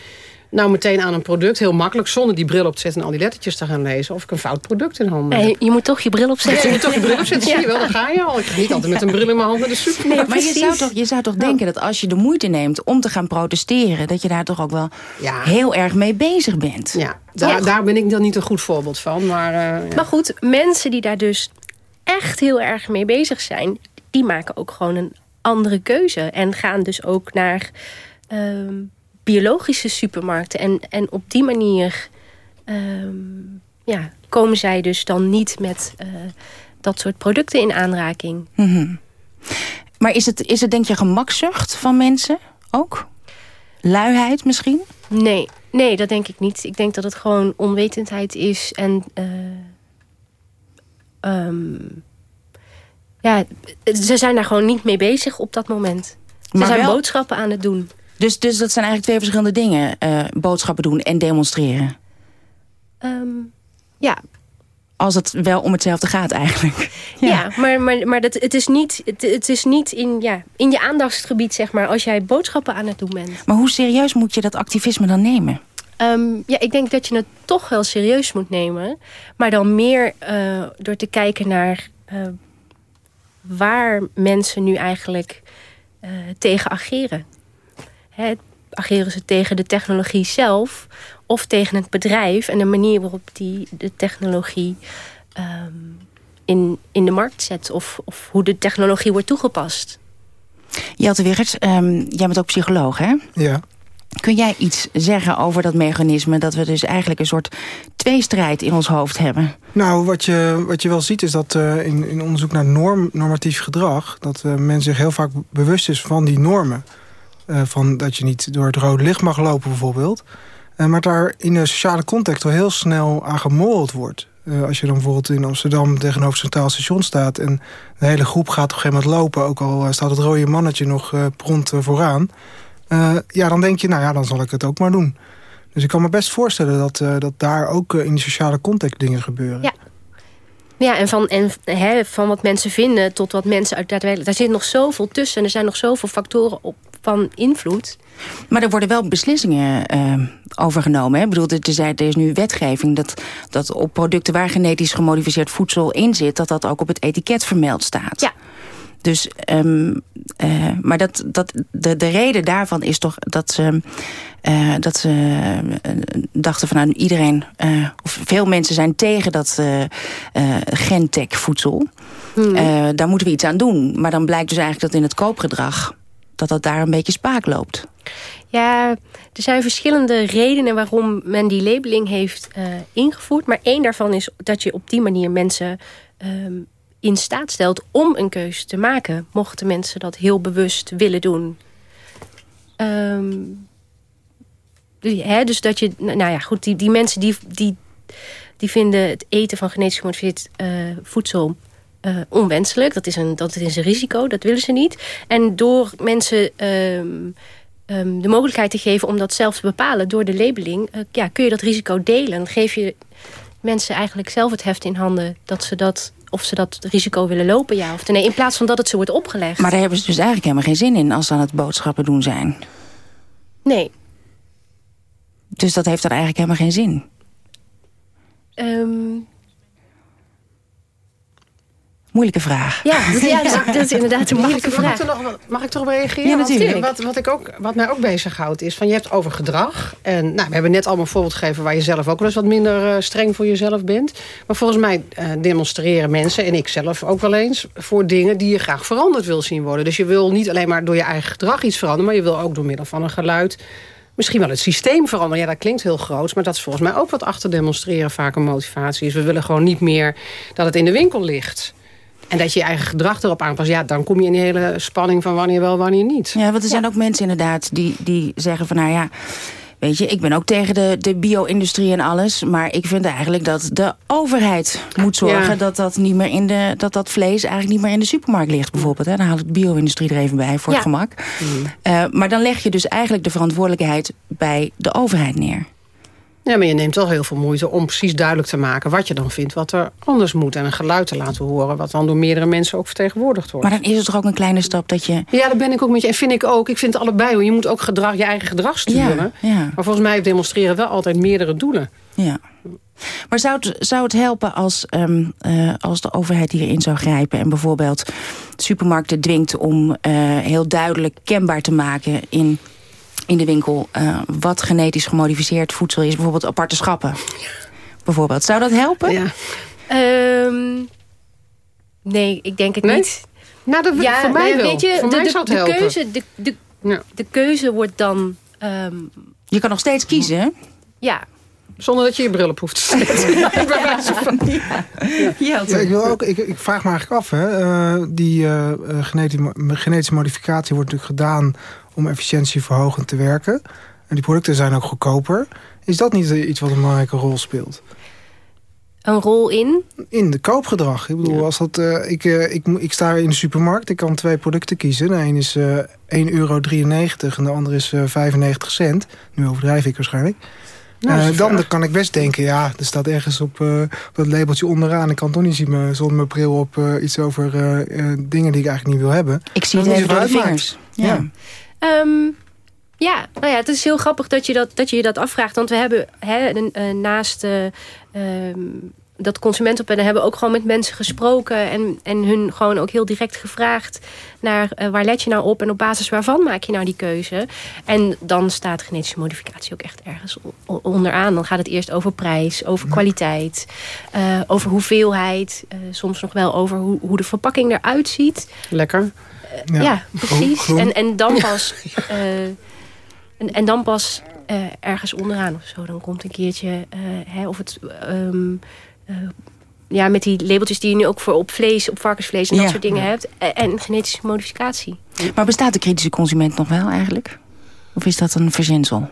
nou meteen aan een product. Heel makkelijk, zonder die bril op te zetten en al die lettertjes te gaan lezen. Of ik een fout product in handen heb. je moet toch je bril opzetten. Ja, je moet toch je bril opzetten, zie je wel, dan ga je al. Ik ga niet altijd met een bril in mijn hand naar de supermarkt. Nee, maar je zou toch, je zou toch denken dat als je de moeite neemt om te gaan protesteren... dat je daar toch ook wel ja. heel erg mee bezig bent. Ja, daar, daar ben ik dan niet een goed voorbeeld van. Maar, uh, ja. maar goed, mensen die daar dus echt heel erg mee bezig zijn... die maken ook gewoon een andere keuze. En gaan dus ook naar... Uh, biologische supermarkten. En, en op die manier um, ja, komen zij dus dan niet met uh, dat soort producten in aanraking. Mm -hmm. Maar is het, is het denk je gemakzucht van mensen ook? Luiheid misschien? Nee, nee, dat denk ik niet. Ik denk dat het gewoon onwetendheid is. En uh, um, ja, ze zijn daar gewoon niet mee bezig op dat moment. Ze maar zijn wel... boodschappen aan het doen. Dus, dus dat zijn eigenlijk twee verschillende dingen. Uh, boodschappen doen en demonstreren. Um, ja. Als het wel om hetzelfde gaat eigenlijk. Ja, ja maar, maar, maar dat, het is niet, het, het, is niet in, ja, in je aandachtsgebied, zeg maar, als jij boodschappen aan het doen bent. Maar hoe serieus moet je dat activisme dan nemen? Um, ja, ik denk dat je het toch wel serieus moet nemen. Maar dan meer uh, door te kijken naar uh, waar mensen nu eigenlijk uh, tegen ageren. He, ageren ze tegen de technologie zelf of tegen het bedrijf... en de manier waarop die de technologie um, in, in de markt zet... Of, of hoe de technologie wordt toegepast. Jelte Wigert, um, jij bent ook psycholoog, hè? Ja. Kun jij iets zeggen over dat mechanisme... dat we dus eigenlijk een soort tweestrijd in ons hoofd hebben? Nou, wat je, wat je wel ziet is dat uh, in, in onderzoek naar norm, normatief gedrag... dat uh, men zich heel vaak bewust is van die normen... Uh, van dat je niet door het rode licht mag lopen bijvoorbeeld. Uh, maar daar in de sociale context wel heel snel aan gemorreld wordt. Uh, als je dan bijvoorbeeld in Amsterdam tegenover Centraal Station staat... en de hele groep gaat op een gegeven moment lopen... ook al staat het rode mannetje nog pront vooraan... ja, dan denk je, nou ja, dan zal ik het ook maar doen. Dus ik kan me best voorstellen dat, dat daar ook in de sociale context dingen gebeuren. Ja. Ja, en, van, en van wat mensen vinden tot wat mensen uit daadwerkelijk... daar zit nog zoveel tussen en er zijn nog zoveel factoren op van invloed. Maar er worden wel beslissingen uh, overgenomen. Hè? Ik bedoel, er, er is nu wetgeving dat, dat op producten waar genetisch gemodificeerd voedsel in zit... dat dat ook op het etiket vermeld staat. Ja. Dus, um, uh, maar dat, dat, de, de reden daarvan is toch dat ze, uh, dat ze uh, dachten van nou, iedereen, of veel mensen zijn tegen dat gentech voedsel. Hmm. daar moeten we iets aan doen. Maar dan blijkt dus eigenlijk dat in het koopgedrag dat dat daar een beetje spaak loopt. Ja, er zijn verschillende redenen waarom men die labeling heeft uh, ingevoerd. Maar één daarvan is dat je op die manier mensen um, in staat stelt om een keuze te maken. Mochten mensen dat heel bewust willen doen. Um, hè, dus dat je, nou ja, goed, die, die mensen die, die, die vinden het eten van genetisch gemodificeerd uh, voedsel uh, onwenselijk. Dat is, een, dat is een risico, dat willen ze niet. En door mensen um, um, de mogelijkheid te geven om dat zelf te bepalen... door de labeling, uh, ja, kun je dat risico delen. Dan geef je mensen eigenlijk zelf het heft in handen... dat ze dat of ze dat risico willen lopen, ja of nee. In plaats van dat het ze wordt opgelegd. Maar daar hebben ze dus eigenlijk helemaal geen zin in... als ze aan het boodschappen doen zijn. Nee. Dus dat heeft er eigenlijk helemaal geen zin? Um, Moeilijke vraag. Ja, dat, ja, dat, dat is inderdaad een moeilijke mag vraag. Ik, mag, ik nog, mag ik erop reageren? Ja, natuurlijk. Wat, wat, ik ook, wat mij ook bezighoudt is van je hebt over gedrag. En nou, we hebben net allemaal een voorbeeld gegeven waar je zelf ook wel eens wat minder uh, streng voor jezelf bent. Maar volgens mij uh, demonstreren mensen, en ik zelf ook wel eens, voor dingen die je graag veranderd wil zien worden. Dus je wil niet alleen maar door je eigen gedrag iets veranderen, maar je wil ook door middel van een geluid Misschien wel het systeem veranderen. Ja, dat klinkt heel groot. Maar dat is volgens mij ook wat achter demonstreren vaak een motivatie is. We willen gewoon niet meer dat het in de winkel ligt. En dat je je eigen gedrag erop aanpast. Ja, dan kom je in die hele spanning van wanneer wel, wanneer niet. Ja, want er zijn ook mensen inderdaad die, die zeggen van... nou ja, weet je, ik ben ook tegen de, de bio-industrie en alles... maar ik vind eigenlijk dat de overheid moet zorgen... Ja. Dat, dat, niet meer in de, dat dat vlees eigenlijk niet meer in de supermarkt ligt bijvoorbeeld. Hè. Dan haal ik de bio-industrie er even bij voor het gemak. Eh, maar dan leg je dus eigenlijk de verantwoordelijkheid bij de overheid neer. Ja, maar je neemt wel heel veel moeite om precies duidelijk te maken... wat je dan vindt wat er anders moet. En een geluid te laten horen... wat dan door meerdere mensen ook vertegenwoordigd wordt. Maar dan is het toch ook een kleine stap dat je... Ja, daar ben ik ook met je. En vind ik ook. Ik vind het allebei. hoor. Je moet ook gedrag, je eigen gedrag sturen. Ja, ja. Maar volgens mij demonstreren wel altijd meerdere doelen. Ja. Maar zou het, zou het helpen als, ehm, eh, als de overheid hierin zou grijpen... en bijvoorbeeld supermarkten dwingt om eh, heel duidelijk kenbaar te maken... in, in de winkel eh, wat genetisch gemodificeerd voedsel is. Bijvoorbeeld aparte schappen. Bijvoorbeeld. Zou dat helpen? Ja. Ehm, nee, ik denk het Nee? niet. Nou, dat, Ja, voor mij nou, wel. weet je, voor de, mij de, zou het de helpen. keuze, de, de, de keuze wordt dan... ehm, Je kan nog steeds kiezen, hè? ja, Zonder dat je je bril op hoeft te zetten. Ja, Ja, ik, wil ook, ik, ik vraag me eigenlijk af, hè, eh, die eh, eh, genetische, genetische modificatie wordt natuurlijk gedaan om efficiëntieverhogend te werken. En die producten zijn ook goedkoper. Is dat niet iets wat een belangrijke rol speelt? een rol in. In de koopgedrag. Ik bedoel, als dat, eh, ik, eh, ik, ik sta in de supermarkt, ik kan twee producten kiezen. De een is eh 1,93 euro en de ander is eh 95 cent. Nu overdrijf ik waarschijnlijk. Nou, dan kan ik best denken, ja, er staat ergens op, op dat labeltje onderaan. Ik kan toch niet zien zonder mijn bril op iets over dingen die ik eigenlijk niet wil hebben. Ik zie het even door de. Ja. Ehm, ja, nou ja, het is heel grappig dat je dat, dat, je je dat afvraagt. Want we hebben hè, naast ehm, dat consumentenpanel hebben we ook gewoon met mensen gesproken. En, en hun gewoon ook heel direct gevraagd naar eh, waar let je nou op. En op basis waarvan maak je nou die keuze. En dan staat genetische modificatie ook echt ergens onderaan. Dan gaat het eerst over prijs, over kwaliteit, eh, over hoeveelheid. soms nog wel over hoe, hoe de verpakking eruit ziet. Lekker. Ja, precies. groen. En, en dan (laughs) pas, eh, en, en dan pas eh, ergens onderaan of zo. Dan komt een keertje, eh, hè, of het... ehm, eh, ja, met die labeltjes die je nu ook voor op vlees, op varkensvlees en dat Ja. soort dingen hebt. En, en genetische modificatie. Maar bestaat de kritische consument nog wel eigenlijk? Of is dat een verzinsel?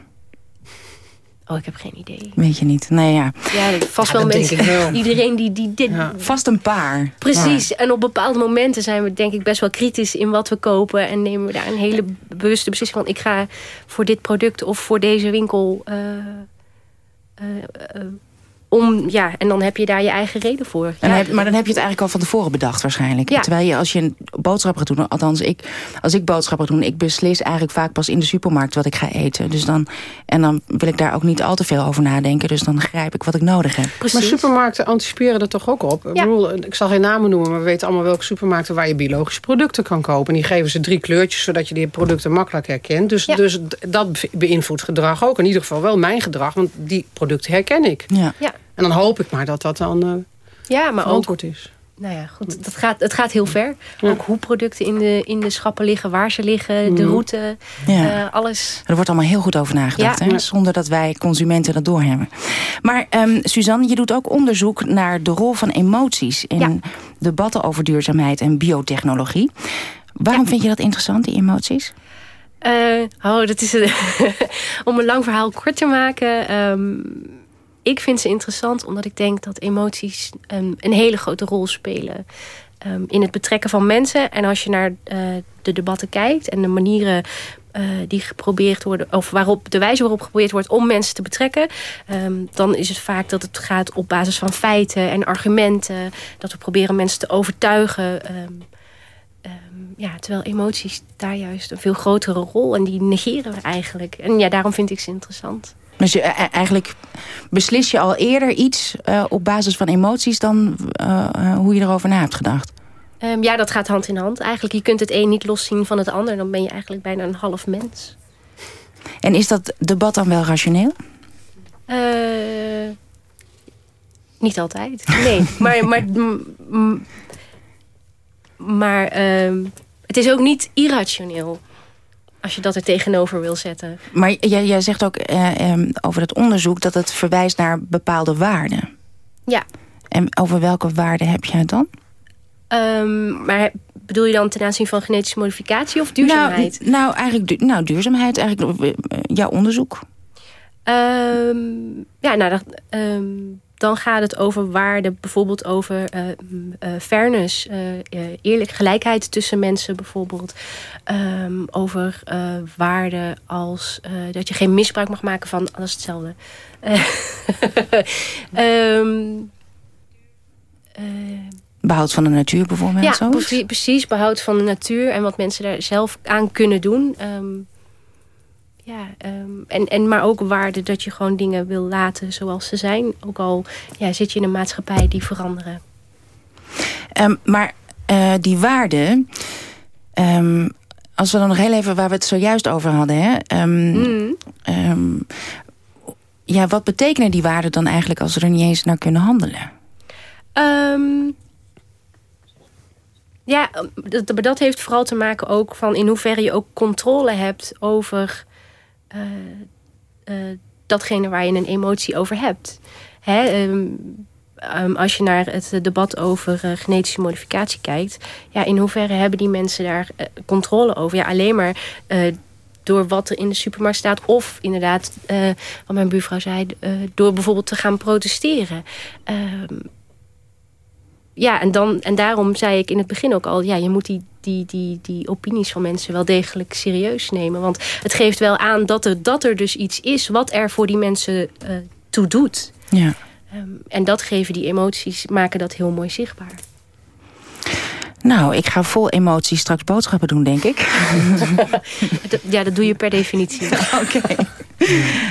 Oh, ik heb geen idee. Weet je niet. Nee, ja. Ja, vast Ja, wel mensen. wel. (laughs) Iedereen die, die dit... Vast een paar. Precies. En op bepaalde momenten zijn we denk ik best wel kritisch in wat we kopen. En nemen we daar een hele bewuste beslissing van. Ik ga voor dit product of voor deze winkel... eh, om, ja, en dan heb je daar je eigen reden voor. Ja, heb, maar dan heb je het eigenlijk al van tevoren bedacht waarschijnlijk. Ja. Terwijl je als je een boodschap gaat doen... althans, ik, als ik boodschappen ga doen... ik beslis eigenlijk vaak pas in de supermarkt wat ik ga eten. Dus dan, en dan wil ik daar ook niet al te veel over nadenken. Dus dan grijp ik wat ik nodig heb. Maar supermarkten anticiperen er toch ook op? Ik, bedoel, ik zal geen namen noemen, maar we weten allemaal welke supermarkten... waar je biologische producten kan kopen. En die geven ze drie kleurtjes, zodat je die producten makkelijk herkent. Dus, dus dat beïnvloedt gedrag ook. In ieder geval wel mijn gedrag, want die producten herken ik. Ja. En dan hoop ik maar dat dat dan eh Ja, maar ook... is. Nou ja, goed. Dat gaat, het gaat heel ver. Ook hoe producten in de, in de schappen liggen, waar ze liggen, de Mm. route, Ja. eh, alles. Er wordt allemaal heel goed over nagedacht, Ja. hè? Zonder dat wij consumenten dat doorhebben. Maar ehm, Suzanne, je doet ook onderzoek naar de rol van emoties... in debatten over duurzaamheid en biotechnologie. Waarom vind je dat interessant, die emoties? Eh, oh, dat is een (laughs) om een lang verhaal kort te maken. ehm, ik vind ze interessant omdat ik denk dat emoties ehm, een hele grote rol spelen. ehm, in het betrekken van mensen. En als je naar eh, de debatten kijkt en de manieren eh, die geprobeerd worden, of waarop de wijze waarop geprobeerd wordt om mensen te betrekken, ehm, dan is het vaak dat het gaat op basis van feiten en argumenten. Dat we proberen mensen te overtuigen. ja, terwijl emoties daar juist een veel grotere rol en die negeren we eigenlijk. En ja, daarom vind ik ze interessant. Dus je, eh, eigenlijk beslis je al eerder iets eh, op basis van emoties... dan eh, eh, hoe je erover na hebt gedacht. Ehm, ja, dat gaat hand in hand. Eigenlijk, je kunt het een niet loszien van het ander. Dan ben je eigenlijk bijna een half mens. En is dat debat dan wel rationeel? Eh, niet altijd. Nee, (laughs) maar... maar, maar ehm, het is ook niet irrationeel. Als je dat er tegenover wil zetten. Maar jij, jij zegt ook eh, eh, over het onderzoek dat het verwijst naar bepaalde waarden. Ja. En over welke waarden heb je het dan? Um, maar bedoel je dan ten aanzien van genetische modificatie of duurzaamheid? Nou, nou eigenlijk nou, duurzaamheid, eigenlijk uh, jouw onderzoek. Um, ja, nou, dat, um, dan gaat het over waarden, bijvoorbeeld over uh, uh, fairness, uh, eerlijk gelijkheid tussen mensen bijvoorbeeld. Um, over waarden als dat je geen misbruik mag maken van alles hetzelfde. um, (laughs) behoud van de natuur bijvoorbeeld? Ja, zo? precies, behoud van de natuur en wat mensen daar zelf aan kunnen doen. Um, ja, um, en, en maar ook waarde dat je gewoon dingen wil laten zoals ze zijn. Ook al ja, zit je in een maatschappij die veranderen. Um, maar uh, die waarden... Um, als we dan nog heel even waar we het zojuist over hadden... Hè? Mm. ja, wat betekenen die waarden dan eigenlijk als we er niet eens naar kunnen handelen? ja, dat, dat heeft vooral te maken ook van in hoeverre je ook controle hebt over uh, uh, datgene waar je een emotie over hebt. Hè, um, um, als je naar het debat over uh, genetische modificatie kijkt... Ja, in hoeverre hebben die mensen daar controle over? Ja, alleen maar door wat er in de supermarkt staat... of inderdaad, wat mijn buurvrouw zei... door bijvoorbeeld te gaan protesteren ehm, ja, en, dan, en daarom zei ik in het begin ook al... ja, je moet die, die, die, die opinies van mensen wel degelijk serieus nemen. Want het geeft wel aan dat er, dat er dus iets is... wat er voor die mensen uh, toe doet. Ja. Um, en dat geven die emoties, maken dat heel mooi zichtbaar. Nou, ik ga vol emotie straks boodschappen doen, denk ik. (laughs) ja, dat doe je per definitie. (laughs) Oké. Okay.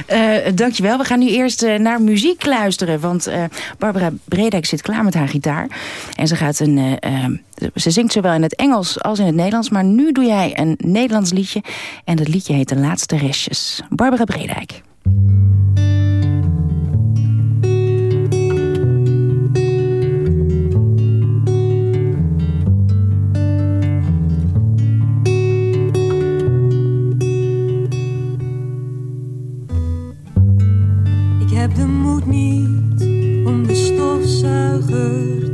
Uh, dankjewel. We gaan nu eerst uh, naar muziek luisteren. Want uh, Barbara Bredek zit klaar met haar gitaar. En ze, gaat een, ze zingt zowel in het Engels als in het Nederlands. Maar nu doe jij een Nederlands liedje. En dat liedje heet De Laatste Restjes. Barbara Bredijk. Heb de moed niet om de stofzuiger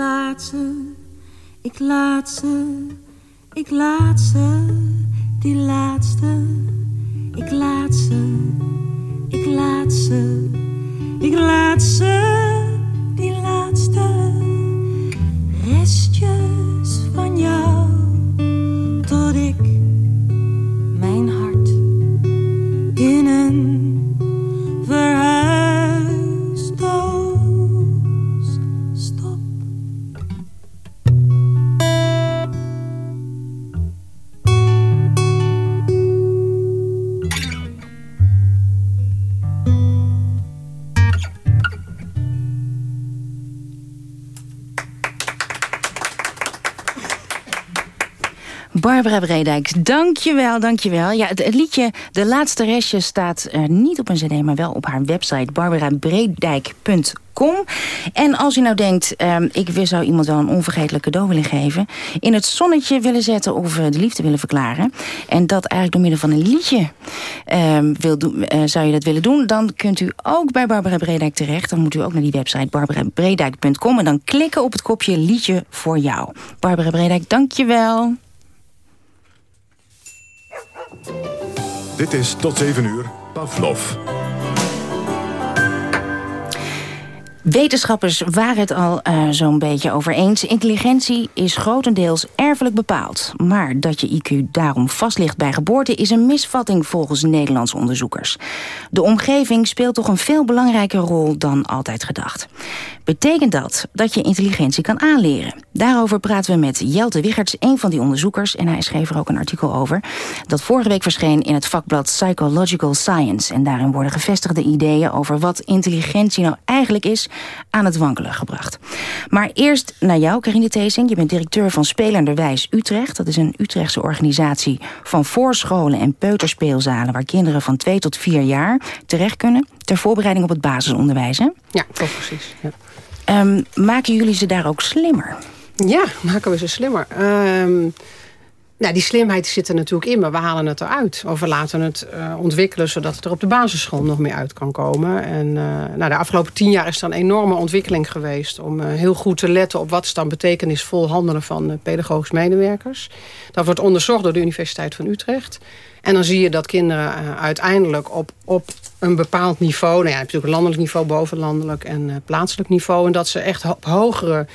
laat ze, ik laat ze, ik laat ze, die laatste. Ik laat ze, ik laat ze, ik laat ze, die laatste. Restjes van jou, Barbara Bredijk, dankjewel, dankjewel. Ja, het, liedje De Laatste Restje staat niet op een cd... maar wel op haar website barbarabredijk.com. En als u nou denkt, uh, ik zou iemand wel een onvergetelijk cadeau willen geven... in het zonnetje willen zetten of uh, de liefde willen verklaren... en dat eigenlijk door middel van een liedje ehm, wil doen, uh, zou je dat willen doen... dan kunt u ook bij Barbara Bredijk terecht. Dan moet u ook naar die website barbarabredijk.com... en dan klikken op het kopje liedje voor jou. Barbara Bredijk, dankjewel. Dit is tot 7 uur Pavlov. Wetenschappers waren het al uh, zo'n beetje over eens. Intelligentie is grotendeels erfelijk bepaald. Maar dat je IQ daarom vast ligt bij geboorte... is een misvatting volgens Nederlandse onderzoekers. De omgeving speelt toch een veel belangrijker rol dan altijd gedacht. Betekent dat dat je intelligentie kan aanleren? Daarover praten we met Jelte Wicherts, een van die onderzoekers... en hij schreef er ook een artikel over... dat vorige week verscheen in het vakblad Psychological Science. En daarin worden gevestigde ideeën over wat intelligentie nou eigenlijk is... aan het wankelen gebracht. Maar eerst naar jou, Carine Theesing. Je bent directeur van Spelenderwijs Utrecht. Dat is een Utrechtse organisatie van voorscholen en peuterspeelzalen... waar kinderen van 2 tot 4 jaar terecht kunnen... ter voorbereiding op het basisonderwijs, hè? Ja, toch precies. Ja. Um, maken jullie ze daar ook slimmer? Ja, maken we ze slimmer. Um, nou, die slimheid zit er natuurlijk in, maar we halen het eruit. Of we laten het uh, ontwikkelen zodat het er op de basisschool nog meer uit kan komen. En uh, nou, de afgelopen tien jaar is er een enorme ontwikkeling geweest... om uh, heel goed te letten op wat is dan betekenisvol handelen van pedagogisch medewerkers. Dat wordt onderzocht door de Universiteit van Utrecht. En dan zie je dat kinderen uiteindelijk op, op een bepaald niveau... nou ja, natuurlijk landelijk niveau, bovenlandelijk en plaatselijk niveau... en dat ze echt op hogere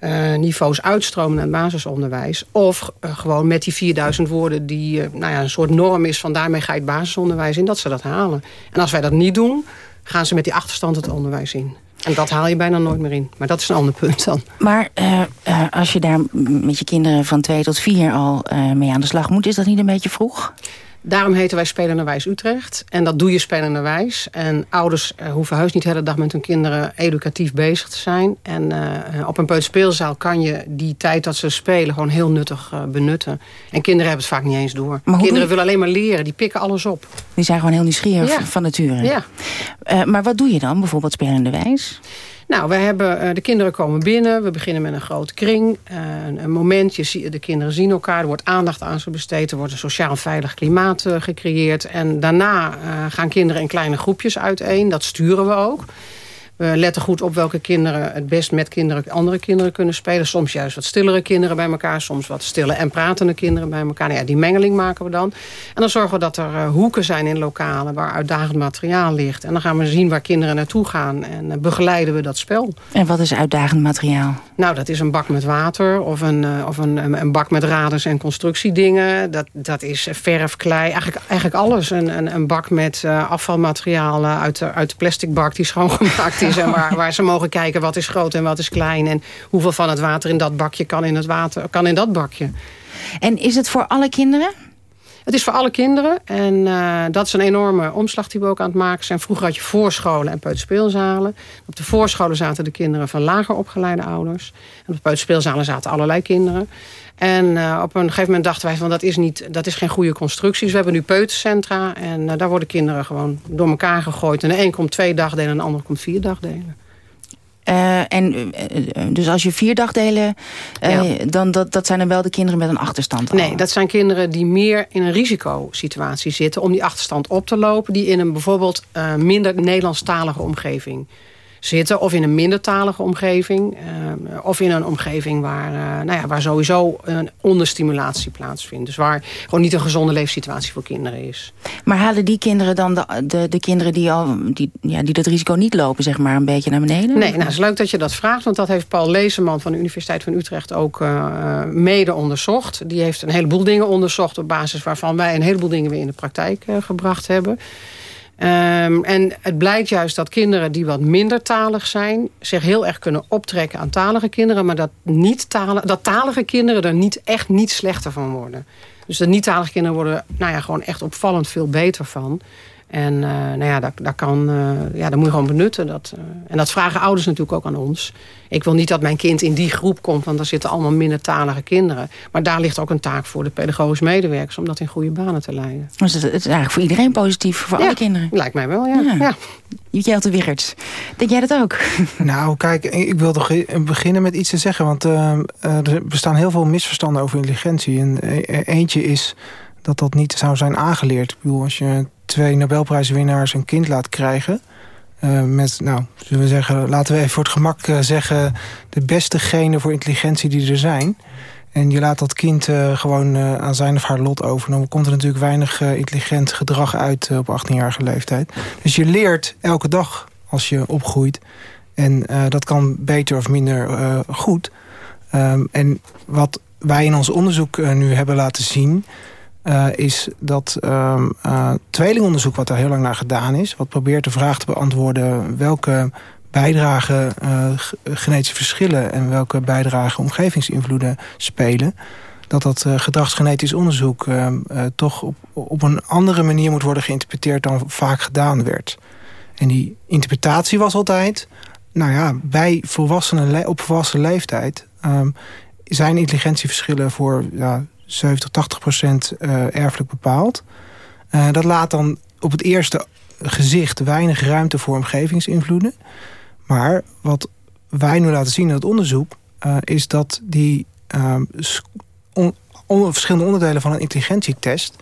uh, niveaus uitstromen naar het basisonderwijs. Of uh, gewoon met die 4000 woorden die uh, nou ja, een soort norm is... van daarmee ga je het basisonderwijs in, dat ze dat halen. En als wij dat niet doen, gaan ze met die achterstand het onderwijs in. En dat haal je bijna nooit meer in. Maar dat is een ander punt dan. Maar als je daar met je kinderen van 2 tot 4 al mee aan de slag moet... is dat niet een beetje vroeg? Daarom heten wij Spelenderwijs Utrecht. En dat doe je Spelenderwijs. En ouders uh, hoeven heus niet de hele dag met hun kinderen educatief bezig te zijn. En uh, op een peuterspeelzaal kan je die tijd dat ze spelen gewoon heel nuttig uh, benutten. En kinderen hebben het vaak niet eens door. Kinderen willen alleen maar leren. Die pikken alles op. Die zijn gewoon heel nieuwsgierig ja. van nature. Ja. maar wat doe je dan bijvoorbeeld Spelenderwijs? Nou, we hebben, de kinderen komen binnen. We beginnen met een grote kring. een, een moment, je, de kinderen zien elkaar. Er wordt aandacht aan ze besteed. Er wordt een sociaal veilig klimaat gecreëerd. En daarna gaan kinderen in kleine groepjes uiteen. Dat sturen we ook. We letten goed op welke kinderen het best met kinderen, andere kinderen kunnen spelen. Soms juist wat stillere kinderen bij elkaar. Soms wat stille en pratende kinderen bij elkaar. Nou ja, die mengeling maken we dan. En dan zorgen we dat er uh, hoeken zijn in lokalen waar uitdagend materiaal ligt. En dan gaan we zien waar kinderen naartoe gaan. En uh, begeleiden we dat spel. En wat is uitdagend materiaal? Nou, dat is een bak met water. Of een, uh, of een, een bak met raders en constructiedingen. Dat, dat is verf, klei. Eigenlijk, eigenlijk alles. Een, een, een bak met afvalmateriaal uit de, uit de plastic bak die schoongemaakt is is. En waar, waar ze mogen kijken wat is groot en wat is klein. En hoeveel van het water in dat bakje kan in, het water, kan in dat bakje. En is het voor alle kinderen? Het is voor alle kinderen. En uh, dat is een enorme omslag die we ook aan het maken zijn. Vroeger had je voorscholen en peuterspeelzalen. Op de voorscholen zaten de kinderen van lager opgeleide ouders. En op de peuterspeelzalen zaten allerlei kinderen. En uh, op een gegeven moment dachten wij van dat is, niet, dat is geen goede constructie. Dus we hebben nu peutercentra. En uh, daar worden kinderen gewoon door elkaar gegooid. En de een komt twee dagdelen en de ander komt vier dagdelen. Uh, en, dus als je vier dagdelen, ja. dan, dat, dat zijn dan wel de kinderen met een achterstand? Nee, dat zijn kinderen die meer in een risicosituatie zitten... om die achterstand op te lopen... die in een bijvoorbeeld minder Nederlandstalige omgeving zitten. Of in een mindertalige omgeving. Uh, of in een omgeving waar, uh, nou ja, waar sowieso een onderstimulatie plaatsvindt. Dus waar gewoon niet een gezonde leefsituatie voor kinderen is. Maar halen die kinderen dan de, de, de kinderen die, al, die, ja, die dat risico niet lopen, zeg maar, een beetje naar beneden? Nee, nou, het is leuk dat je dat vraagt. Want dat heeft Paul Lezeman van de Universiteit van Utrecht ook uh, mede onderzocht. Die heeft een heleboel dingen onderzocht op basis waarvan wij een heleboel dingen weer in de praktijk gebracht hebben. Um, en het blijkt juist dat kinderen die wat minder talig zijn... zich heel erg kunnen optrekken aan talige kinderen... maar dat, niet talige, dat talige kinderen er niet, echt niet slechter van worden. Dus de niet-talige kinderen worden nou ja, gewoon echt opvallend veel beter van. En uh, nou ja, dat, dat, kan, uh, ja, dat moet je gewoon benutten. Dat, uh, en dat vragen ouders natuurlijk ook aan ons. Ik wil niet dat mijn kind in die groep komt... want daar zitten allemaal mindertalige kinderen. Maar daar ligt ook een taak voor de pedagogisch medewerkers... om dat in goede banen te leiden. Dus het, het is eigenlijk voor iedereen positief, voor ja, alle kinderen? lijkt mij wel, ja. ja. ja. de Wiggerts, denk jij dat ook? (laughs) Nou, kijk, ik wil toch beginnen met iets te zeggen. Want er bestaan heel veel misverstanden over intelligentie. En eentje is dat dat niet zou zijn aangeleerd. Ik bedoel, als je twee Nobelprijswinnaars een kind laat krijgen... Uh, met, nou, zullen we zeggen, laten we even voor het gemak uh, zeggen... de beste genen voor intelligentie die er zijn... en je laat dat kind uh, gewoon aan zijn of haar lot over... dan komt er natuurlijk weinig intelligent gedrag uit op 18-jarige leeftijd. Dus je leert elke dag als je opgroeit... en dat kan beter of minder goed. Um, en wat wij in ons onderzoek nu hebben laten zien... Uh, is dat um, uh, tweelingonderzoek wat er heel lang naar gedaan is... wat probeert de vraag te beantwoorden... welke bijdrage uh, genetische verschillen... en welke bijdrage omgevingsinvloeden spelen... dat dat gedragsgenetisch onderzoek ehm, toch op, op een andere manier moet worden geïnterpreteerd... dan vaak gedaan werd. En die interpretatie was altijd... nou ja, bij volwassenen, op volwassen leeftijd... Um, zijn intelligentieverschillen voor... Ja, 70, 80 procent uh, erfelijk bepaald. Uh, dat laat dan op het eerste gezicht weinig ruimte voor omgevingsinvloeden. Maar wat wij nu laten zien in het onderzoek... Uh, is dat die on, verschillende onderdelen van een intelligentietest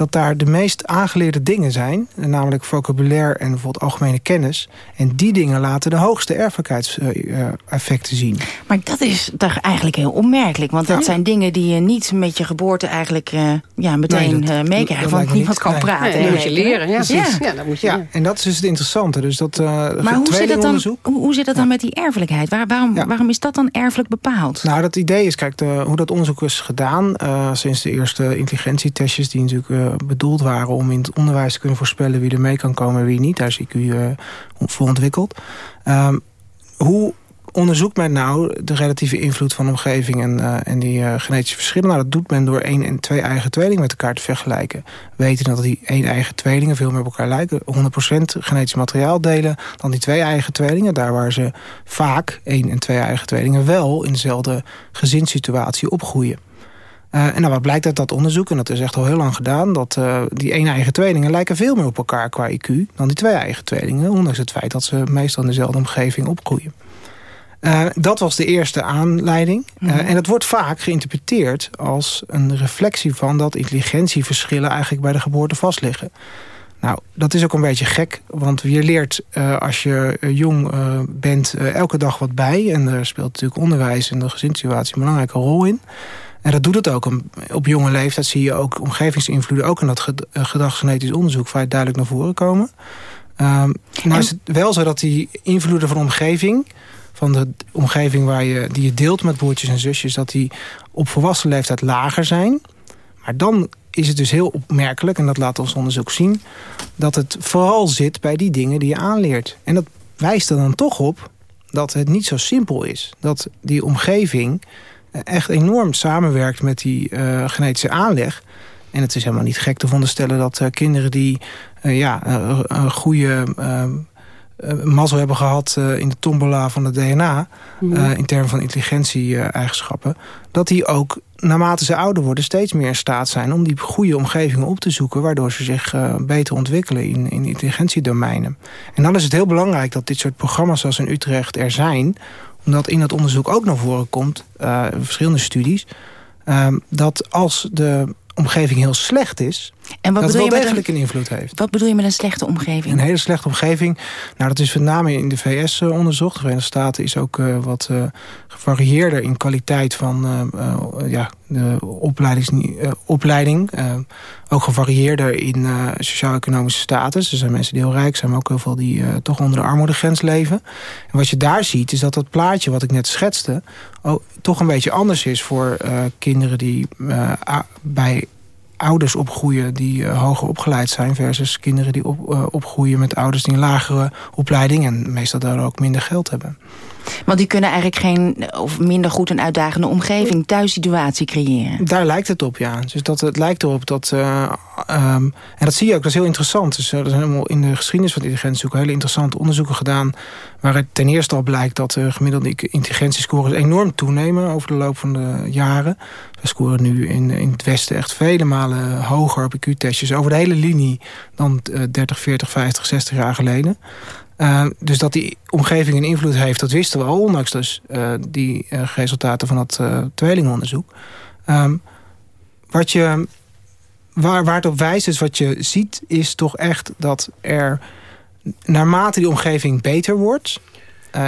dat daar de meest aangeleerde dingen zijn. Namelijk vocabulaire en bijvoorbeeld algemene kennis. En die dingen laten de hoogste erfelijkheidseffecten zien. Maar dat is toch eigenlijk heel onmerkelijk. Want dat ja. zijn dingen die je niet met je geboorte eigenlijk uh, ja, meteen nee, uh, meekrijgt. Want niemand kan nee. praten. Nee, dat moet je leren. Ja, ja. ja, dat moet je ja. En dat is dus het interessante. Dus dat, uh, maar hoe zit, dat dan, hoe zit dat dan met die erfelijkheid? Waar, waarom, waarom is dat dan erfelijk bepaald? Nou, dat idee is, kijk, de, hoe dat onderzoek is gedaan... sinds de eerste intelligentietestjes die natuurlijk bedoeld waren om in het onderwijs te kunnen voorspellen wie er mee kan komen en wie niet. Daar is IQ uh, voor ontwikkeld. Um, hoe onderzoekt men nou de relatieve invloed van omgeving en, uh, en die genetische verschillen? Nou, dat doet men door één en twee eigen tweelingen met elkaar te vergelijken. We weten dat die één eigen tweelingen veel meer op elkaar lijken. 100% genetisch materiaal delen dan die twee eigen tweelingen. Daar waar ze vaak één en twee eigen tweelingen wel in dezelfde gezinssituatie opgroeien. Uh, en nou, wat blijkt uit dat onderzoek, en dat is echt al heel lang gedaan... dat uh, die één eigen tweelingen lijken veel meer op elkaar qua IQ... dan die twee eigen tweelingen, ondanks het feit dat ze meestal in dezelfde omgeving opgroeien. Uh, dat was de eerste aanleiding. Mm -hmm. en dat wordt vaak geïnterpreteerd als een reflectie van... dat intelligentieverschillen eigenlijk bij de geboorte vastliggen. Nou, dat is ook een beetje gek, want je leert uh, als je jong uh, bent uh, elke dag wat bij. En er speelt natuurlijk onderwijs en de gezinssituatie een belangrijke rol in. En dat doet het ook. Op jonge leeftijd zie je ook omgevingsinvloeden... ook in dat gedragsgenetisch onderzoek vrij duidelijk naar voren komen. Um, nou is het wel zo dat die invloeden van de omgeving... van de omgeving waar je, die je deelt met broertjes en zusjes... dat die op volwassen leeftijd lager zijn. Maar dan is het dus heel opmerkelijk, en dat laat ons onderzoek zien... dat het vooral zit bij die dingen die je aanleert. En dat wijst er dan toch op dat het niet zo simpel is. Dat die omgeving echt enorm samenwerkt met die uh, genetische aanleg. En het is helemaal niet gek te veronderstellen dat uh, kinderen die uh, ja, een goede mazzel hebben gehad in de tombola van het DNA... Mm. in termen van intelligentie-eigenschappen... dat die ook naarmate ze ouder worden steeds meer in staat zijn... om die goede omgevingen op te zoeken... waardoor ze zich beter ontwikkelen in, in intelligentiedomeinen. En dan is het heel belangrijk dat dit soort programma's zoals in Utrecht er zijn omdat in dat onderzoek ook naar voren komt, uh, verschillende studies... Uh, dat als de omgeving heel slecht is... En wat dat bedoel wel je degelijk een, een invloed heeft. Wat bedoel je met een slechte omgeving? Een hele slechte omgeving. Nou, dat is met name in de VS uh, onderzocht. De Verenigde Staten is ook uh, wat uh, gevarieerder in kwaliteit van ja, de opleiding. ook gevarieerder in sociaal-economische status. Er zijn mensen die heel rijk zijn, maar ook heel veel die toch onder de armoedegrens leven. En wat je daar ziet, is dat dat plaatje wat ik net schetste... Oh, toch een beetje anders is voor kinderen die bij ouders opgroeien die uh, hoger opgeleid zijn... versus kinderen die op, uh, opgroeien met ouders die een lagere opleiding... en meestal daar ook minder geld hebben. Want die kunnen eigenlijk geen, of minder goed een uitdagende omgeving, thuissituatie creëren. Daar lijkt het op, ja. Dus dat, het lijkt erop dat... Uh, um, en dat zie je ook, dat is heel interessant. Dus, uh, er zijn helemaal in de geschiedenis van intelligentie hele interessante onderzoeken gedaan... waar het ten eerste al blijkt dat de gemiddelde intelligentiescores enorm toenemen... over de loop van de jaren. We scoren nu in, in het Westen echt vele malen hoger op IQ-testjes... over de hele linie dan uh, 30, 40, 50, 60 jaar geleden. Uh, dus dat die omgeving een invloed heeft, dat wisten we al... ondanks dus uh, die uh, resultaten van dat tweelingonderzoek. Um, wat je, waar, waar het op wijst, is wat je ziet... is toch echt dat er naarmate die omgeving beter wordt...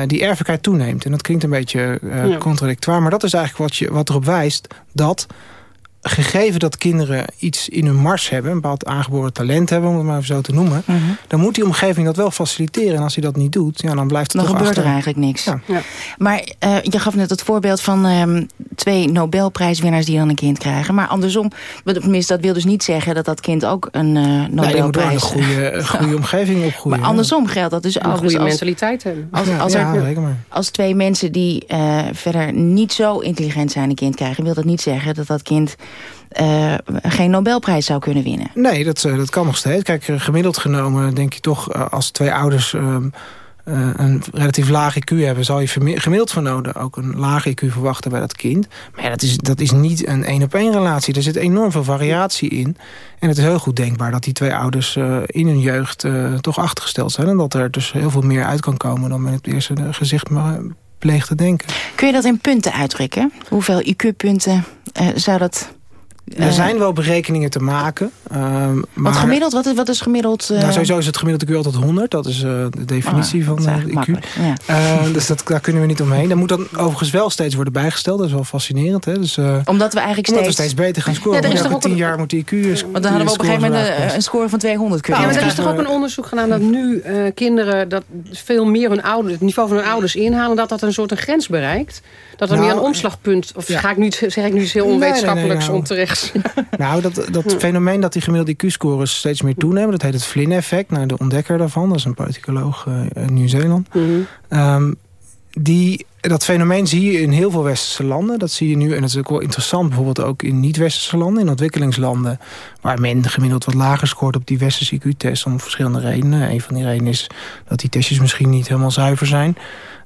die erfelijkheid toeneemt. En dat klinkt een beetje ja. contradictoir... maar dat is eigenlijk wat, je, wat erop wijst dat gegeven dat kinderen iets in hun mars hebben... een bepaald aangeboren talent hebben, om het maar even zo te noemen... Mhm. dan moet die omgeving dat wel faciliteren. En als hij dat niet doet, ja, dan blijft het Dan toch gebeurt achter. er eigenlijk niks. Ja. Ja. Maar uh, je gaf net het voorbeeld van um, twee Nobelprijswinnaars... die dan een kind krijgen. Maar andersom, tenminste, dat wil dus niet zeggen... dat dat kind ook een uh, Nobelprijs... Nee, moet wel een goede, een (laughs) goede omgeving opgroeien. Maar andersom geldt dat dus ook. Een goede dus als, mentaliteit hebben. Als, Ja, als, er, twee mensen die uh, verder niet zo intelligent zijn... een kind krijgen, wil dat niet zeggen dat dat kind... Uh, geen Nobelprijs zou kunnen winnen. Nee, dat, uh, dat kan nog steeds. Kijk, uh, gemiddeld genomen denk je toch... als twee ouders um, een relatief laag IQ hebben... zal je gemiddeld genomen ook een laag IQ verwachten bij dat kind. Maar ja, dat is, dat is niet een één-op-één relatie. Er zit enorm veel variatie in. En het is heel goed denkbaar dat die twee ouders in hun jeugd... toch achtergesteld zijn. En dat er dus heel veel meer uit kan komen... dan men het eerste gezicht maar pleegt te denken. Kun je dat in punten uitdrukken? Hoeveel IQ-punten zou dat... Er zijn wel berekeningen te maken. Um, wat gemiddeld? Wat is, wat is gemiddeld? Uh... Nou, sowieso is het gemiddelde IQ altijd 100. Dat is uh, de definitie oh, van IQ. Ja. dus dat, daar kunnen we niet omheen. Dat moet dan overigens wel steeds worden bijgesteld. Dat is wel fascinerend. Hè? Dus, omdat we eigenlijk omdat steeds... we steeds beter gaan scoren. Ja, er is toch 10 een... jaar moet die IQ... Want dan hadden we op een gegeven moment een score van 200 kunnen. Ja, maar er is toch ook een onderzoek gedaan dat nu kinderen... dat veel meer hun ouders, het niveau van hun ouders inhalen... dat dat een soort een grens bereikt. Dat er nou, meer een omslagpunt... Of ja. ga ik nu, zeg ik nu iets heel onwetenschappelijks nee, nee, nee, nou. (laughs) Nou, dat, dat fenomeen dat die gemiddelde IQ-scores steeds meer toenemen... dat heet het Flynn-effect, naar de ontdekker daarvan. Dat is een politicoloog uh, in Nieuw-Zeeland. Mm -hmm. um, die, dat fenomeen zie je in heel veel westerse landen. Dat zie je nu, en dat is ook wel interessant... bijvoorbeeld ook in niet-westerse landen, in ontwikkelingslanden... waar men gemiddeld wat lager scoort op die westerse IQ-test... om verschillende redenen. Een van die redenen is dat die testjes misschien niet helemaal zuiver zijn...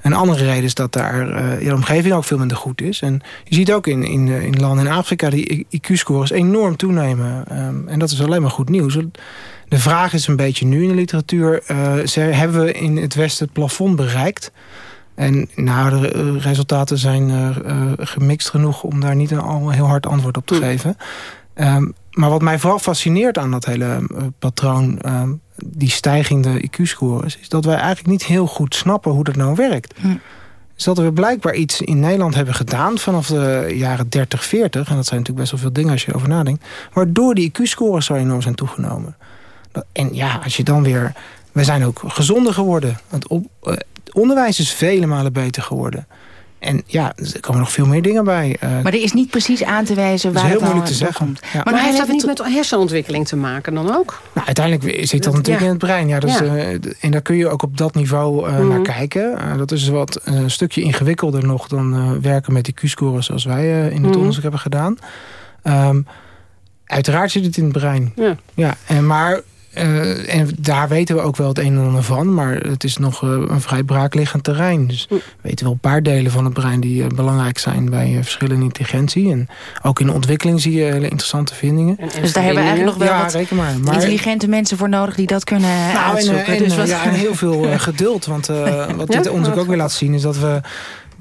Een andere reden is dat daar uh, de omgeving ook veel minder goed is. En je ziet ook in, in, in landen in Afrika die IQ-scores enorm toenemen. Um, en dat is alleen maar goed nieuws. De vraag is een beetje nu in de literatuur... Uh, hebben we in het Westen het plafond bereikt? En nou, de resultaten zijn uh, gemixt genoeg... om daar niet een al heel hard antwoord op te geven. Um, maar wat mij vooral fascineert aan dat hele patroon... Um, die stijgende IQ-scores... is dat wij eigenlijk niet heel goed snappen hoe dat nou werkt. Hm. Dus dat we blijkbaar iets in Nederland hebben gedaan... vanaf de jaren 30, 40... en dat zijn natuurlijk best wel veel dingen als je erover nadenkt... waardoor die IQ-scores zo enorm zijn toegenomen. En ja, als je dan weer... We zijn ook gezonder geworden. Het, op, onderwijs is vele malen beter geworden. En ja, er komen nog veel meer dingen bij. Uh, maar er is niet precies aan te wijzen waar het is heel het moeilijk te zeggen. komt. Ja. Maar, maar heeft dat niet met hersenontwikkeling te maken dan ook? Nou, uiteindelijk zit dat natuurlijk ja. in het brein. Ja, dus, ja. Uh, en daar kun je ook op dat niveau uh, mm -hmm. naar kijken. Uh, dat is wat een stukje ingewikkelder nog dan werken met die Q-scores... zoals wij in het mm -hmm. onderzoek hebben gedaan. Um, uiteraard zit het in het brein. Ja. Ja, en maar... Uh, en daar weten we ook wel het een en ander van. Maar het is nog uh, een vrij braakliggend terrein. Dus we weten wel een paar delen van het brein die uh, belangrijk zijn bij verschillende intelligentie. En ook in de ontwikkeling zie je hele interessante vindingen. En, en dus daar hebben we eigenlijk nog wel ja, wat reken maar. maar, intelligente mensen voor nodig die dat kunnen nou, uitzoeken. En, en, dus wat... ja, en heel veel geduld. Want (laughs) wat dit onderzoek ook weer laat zien is dat we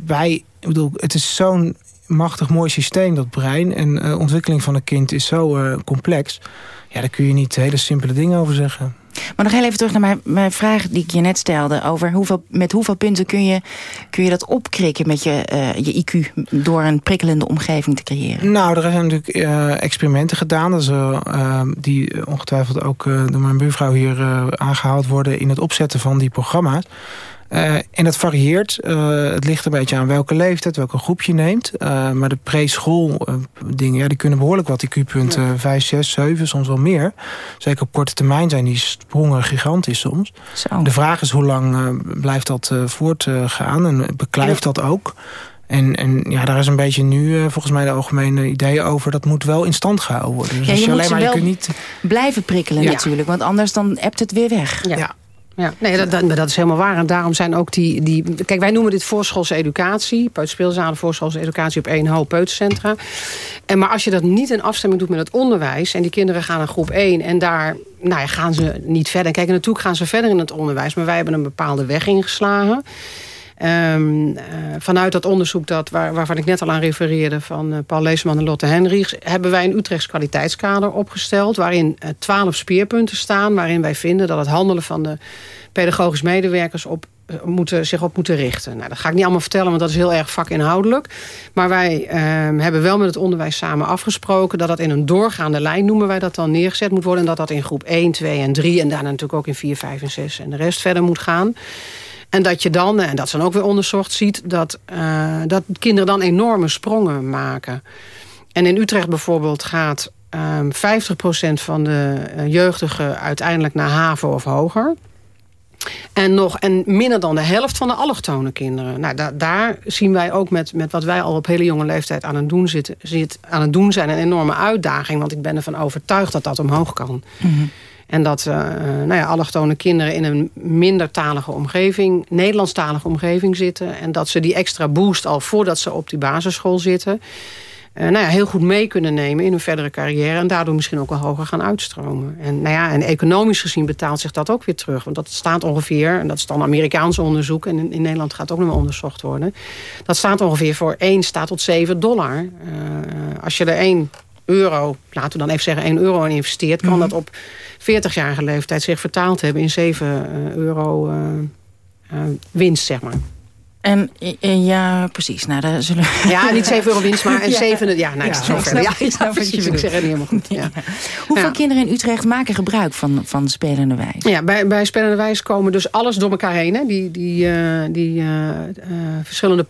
wij... Ik bedoel, het is zo'n machtig mooi systeem, dat brein. En de ontwikkeling van een kind is zo complex... Ja, daar kun je niet hele simpele dingen over zeggen. Maar nog heel even terug naar mijn, mijn vraag die ik je net stelde... over hoeveel, met hoeveel punten kun je, kun je dat opkrikken met je, uh, je IQ... door een prikkelende omgeving te creëren? Nou, er zijn natuurlijk uh, experimenten gedaan... Dus, uh, die ongetwijfeld ook door mijn buurvrouw hier aangehaald worden... in het opzetten van die programma's. Uh, en dat varieert. Uh, het ligt een beetje aan welke leeftijd, welke groep je neemt. Uh, maar de pre-school dingen, ja, die kunnen behoorlijk wat IQ-punten. Ja. 5, 6, 7, soms wel meer. Zeker op korte termijn zijn die sprongen gigantisch soms. Zo. De vraag is hoe lang blijft dat voortgaan en beklijft ja. dat ook? En, en ja, daar is een beetje nu uh, volgens mij de algemene idee over... dat moet wel in stand gehouden worden. Dus ja, je, je moet alleen ze maar, wel je kunt niet... blijven prikkelen Ja. natuurlijk. Want anders dan ebt het weer weg. Ja. Ja, nee, dat, dat, dat is helemaal waar. En daarom zijn ook die, die... Kijk, wij noemen dit voorschoolse educatie. Peuterspeelzalen, voorschoolse educatie op één hoop peutercentra. En maar als je dat niet in afstemming doet met het onderwijs... en die kinderen gaan naar groep 1 en daar nou ja, gaan ze niet verder. Kijk, natuurlijk gaan ze verder in het onderwijs. Maar wij hebben een bepaalde weg ingeslagen. Um, uh, vanuit dat onderzoek dat, waar, waarvan ik net al aan refereerde... van uh, Paul Leesman en Lotte Henrichs... hebben wij een Utrechts kwaliteitskader opgesteld... waarin twaalf uh, speerpunten staan... waarin wij vinden dat het handelen van de pedagogisch medewerkers... op moeten, zich op moeten richten. Nou, dat ga ik niet allemaal vertellen, want dat is heel erg vakinhoudelijk. Maar wij uh, hebben wel met het onderwijs samen afgesproken... dat dat in een doorgaande lijn, noemen wij dat dan, neergezet moet worden... en dat dat in groep 1, 2 en 3... en daarna natuurlijk ook in 4, 5 en 6 en de rest verder moet gaan... En dat je dan, en dat is dan ook weer onderzocht, ziet... dat, uh, dat kinderen dan enorme sprongen maken. En in Utrecht bijvoorbeeld gaat um, 50% van de jeugdigen... uiteindelijk naar haven of hoger. En, nog, en minder dan de helft van de allochtone kinderen. Nou, da, daar zien wij ook met, met wat wij al op hele jonge leeftijd aan het, doen zitten, zit, aan het doen zijn... een enorme uitdaging, want ik ben ervan overtuigd dat dat omhoog kan. Mm. En dat uh, nou ja, allochtone kinderen in een mindertalige omgeving... Nederlandstalige omgeving zitten. En dat ze die extra boost al voordat ze op die basisschool zitten... Uh, nou ja, heel goed mee kunnen nemen in hun verdere carrière... en daardoor misschien ook wel hoger gaan uitstromen. En, nou ja, en economisch gezien betaalt zich dat ook weer terug. Want dat staat ongeveer, en dat is dan Amerikaans onderzoek... en in, in Nederland gaat ook nog wel onderzocht worden... dat staat ongeveer voor 1 staat tot 7 dollar. Uh, als je er 1 euro, laten we dan even zeggen 1 euro in investeert... kan mm -hmm. dat op 40-jarige leeftijd zich vertaald hebben in 7 euro uh, winst, zeg maar. En ja, precies. Nou, daar zullen... Ja, niet 7 euro winst, maar (laughs) een Ja. zevende... Ja, nou, Ja, ja, zo ik verder. snap- Ja, ik snap wat je ik zeg het niet helemaal goed. Ja. Hoeveel kinderen in Utrecht maken gebruik van, van spelende wijs? Ja, bij, bij Spelende Wijs komen dus alles door elkaar heen. Hè. Die, die, uh, die uh, uh, verschillende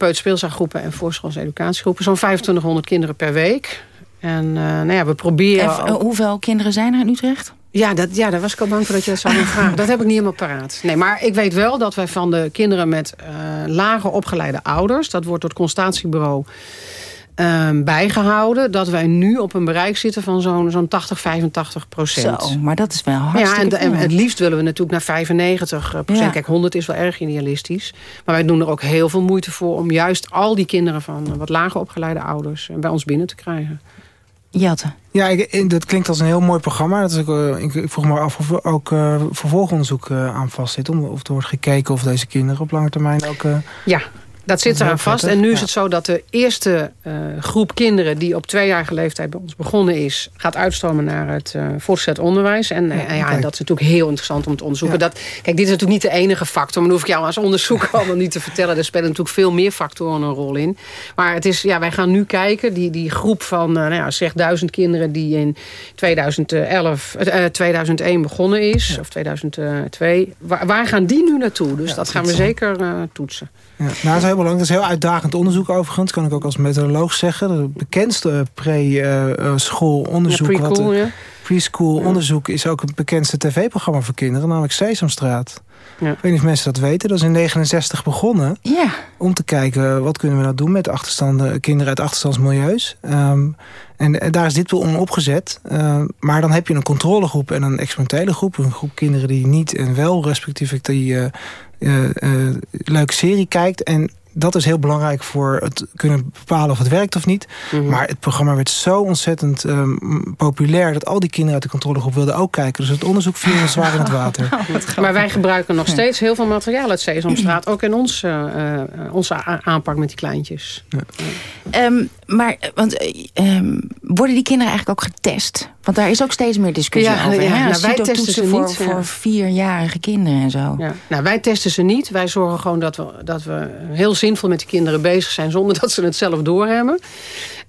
en voorschoolse educatiegroepen. Zo'n 2500 kinderen per week. En nou ja, we proberen... En, hoeveel kinderen zijn er in Utrecht? Ja, dat, ja, daar was ik al bang voor dat je dat zou (laughs) gaan vragen. Dat heb ik niet helemaal paraat. Nee, maar ik weet wel dat wij van de kinderen met uh, lager opgeleide ouders... dat wordt door het constatiebureau uh, bijgehouden... dat wij nu op een bereik zitten van zo'n zo'n 80, 85 procent. Zo, maar dat is wel Ja, hartstikke en, en het liefst willen we natuurlijk naar 95 procent. Ja. Kijk, 100 is wel erg idealistisch. Maar wij doen er ook heel veel moeite voor... om juist al die kinderen van wat lager opgeleide ouders... bij ons binnen te krijgen. Ja, ik, dat klinkt als een heel mooi programma. Dat is ook, uh, ik, ik vroeg me af of er ook uh, vervolgonderzoek uh, aan vast zit. Om, of er wordt gekeken of deze kinderen op lange termijn ook... uh, Ja, dat zit eraan vast. En nu is het zo dat de eerste uh, groep kinderen... die op tweejarige leeftijd bij ons begonnen is... gaat uitstromen naar het uh, voortgezet onderwijs. En, ja, en, ja, en dat is natuurlijk heel interessant om te onderzoeken. Ja. Dat, kijk, dit is natuurlijk niet de enige factor. Maar dan hoef ik jou als onderzoeker (laughs) allemaal niet te vertellen. Er spelen natuurlijk veel meer factoren een rol in. Maar het is, ja, wij gaan nu kijken. Die, die groep van, uh, nou ja, zeg duizend kinderen... die in 2011, 2001 begonnen is... Ja. of 2002. Waar, waar, gaan die nu naartoe? Dus dat gaan we zeker toetsen. Ja, nou, heel belangrijk. Dat is heel uitdagend onderzoek overigens. Kan ik ook als methodoloog zeggen. Het bekendste pre-schoolonderzoek. Ja, pre-school, ja. Preschool onderzoek is ook het bekendste tv-programma voor kinderen. Namelijk Sesamstraat. Ja. Ik weet niet of mensen dat weten. Dat is in 69 begonnen. Ja. Om te kijken, wat kunnen we nou doen met achterstanden, kinderen uit achterstandsmilieus. Um, en, en, daar is dit wel om opgezet. Uh, maar dan heb je een controlegroep en een experimentele groep. Een groep kinderen die niet en wel respectievelijk die uh, uh, leuke serie kijkt. En dat is heel belangrijk voor het kunnen bepalen of het werkt of niet. Mm -hmm. Maar het programma werd zo ontzettend um, populair... dat al die kinderen uit de controlegroep wilden ook kijken. Dus het onderzoek viel als zwaar in het water. (laughs) Oh, maar wij gebruiken nog steeds heel veel materiaal uit Sesamstraat. Ook in ons, uh, uh, onze aanpak met die kleintjes. Ja. Um, maar want, um, worden die kinderen eigenlijk ook getest? Want daar is ook steeds meer discussie ja, over. Ja, nou, wij testen ze voor, niet. Voor vierjarige kinderen en zo. Ja. Nou, wij testen ze niet. Wij zorgen gewoon dat we, dat we heel zinvol met de kinderen bezig zijn... zonder (laughs) dat ze het zelf doorhebben.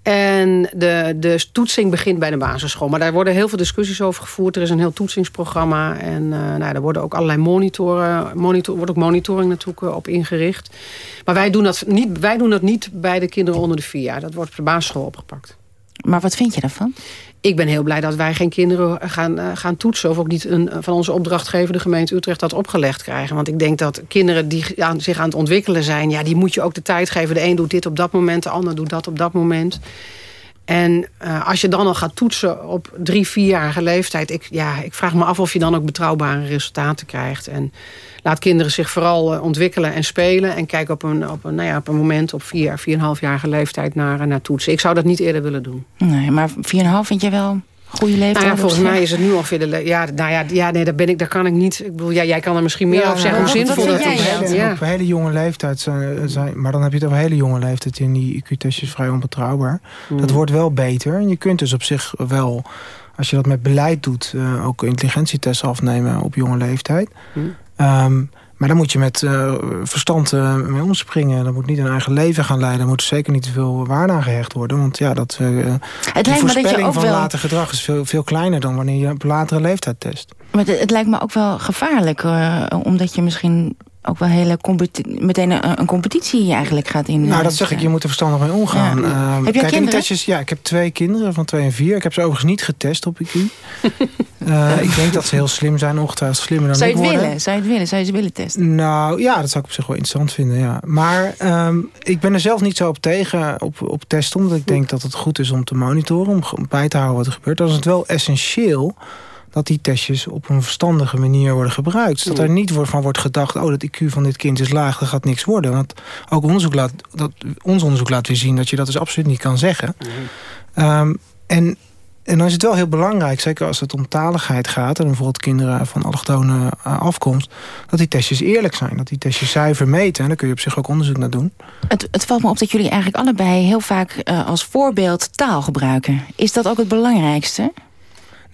En de, de toetsing begint bij de basisschool. Maar daar worden heel veel discussies over gevoerd. Er is een heel toetsingsprogramma. En uh, nou, daar worden ook allerlei monitoren, monitor, wordt ook monitoring natuurlijk op ingericht. Maar wij doen, dat niet, wij doen dat niet bij de kinderen onder de vier jaar. Dat wordt op de basisschool opgepakt. Maar wat vind je daarvan? Ik ben heel blij dat wij geen kinderen gaan, uh, gaan toetsen... of ook niet een, van onze opdrachtgever, de gemeente Utrecht, dat opgelegd krijgen. Want ik denk dat kinderen die aan, zich aan het ontwikkelen zijn... ja, die moet je ook de tijd geven. De een doet dit op dat moment, de ander doet dat op dat moment. En uh, als je dan al gaat toetsen op drie, vierjarige leeftijd... Ik, ja, ik vraag me af of je dan ook betrouwbare resultaten krijgt. En laat kinderen zich vooral uh, ontwikkelen en spelen... en kijk op een, op een, nou ja, op een moment op vier, vier en half jarige leeftijd naar, naar toetsen. Ik zou dat niet eerder willen doen. Nee, maar vier en half vind je wel... Goede leeftijd. Nou ja, volgens mij is het nu ongeveer de ja, nou ja, ja, nee, daar ben ik, daar kan ik niet. Ik bedoel, ja, jij kan er misschien meer ja, over zeggen. Hoe zinvol dat is. Ja. Op hele jonge leeftijd zijn, zijn, maar dan heb je het over hele jonge leeftijd in die IQ-testjes vrij onbetrouwbaar. Mm. Dat wordt wel beter. En je kunt dus op zich wel, als je dat met beleid doet, uh, ook intelligentietests afnemen op jonge leeftijd. Mm. Um, maar dan moet je met uh, verstand uh, mee omspringen. Dat moet niet een eigen leven gaan leiden. Er moet zeker niet te veel waarde aan gehecht worden. Want ja, dat, uh, het de voorspelling van wel... later gedrag is veel, veel kleiner... dan wanneer je op latere leeftijd test. Maar het, het lijkt me ook wel gevaarlijk. omdat je misschien ook wel hele meteen een, een, competitie eigenlijk gaat in. Nou, dat zeg ik. Je moet er verstandig mee omgaan. Ja. Uh, heb jij kijk, kinderen? Testjes, ja, ik heb twee kinderen van twee en vier. Ik heb ze overigens niet getest op IQ. uh, (laughs) ik denk dat ze heel slim zijn, ongetwijfeld slimmer dan zou je het worden. willen? Zou je het willen? Zou je ze willen testen? Nou, ja, dat zou ik op zich wel interessant vinden, ja. Maar um, ik ben er zelf niet zo op tegen op, op testen... omdat ik denk dat het goed is om te monitoren... om bij te houden wat er gebeurt. Dan is het wel essentieel dat die testjes op een verstandige manier worden gebruikt. Dat er niet van wordt gedacht... oh, dat IQ van dit kind is laag, dat gaat niks worden. Want ook onderzoek laat, dat, ons onderzoek laat weer zien... dat je dat dus absoluut niet kan zeggen. Mm. Um, en, en dan is het wel heel belangrijk... zeker als het om taligheid gaat... en bijvoorbeeld kinderen van allochtone afkomst... dat die testjes eerlijk zijn. Dat die testjes zuiver meten. En daar kun je op zich ook onderzoek naar doen. Het, het valt me op dat jullie eigenlijk allebei... heel vaak uh, als voorbeeld taal gebruiken. Is dat ook het belangrijkste?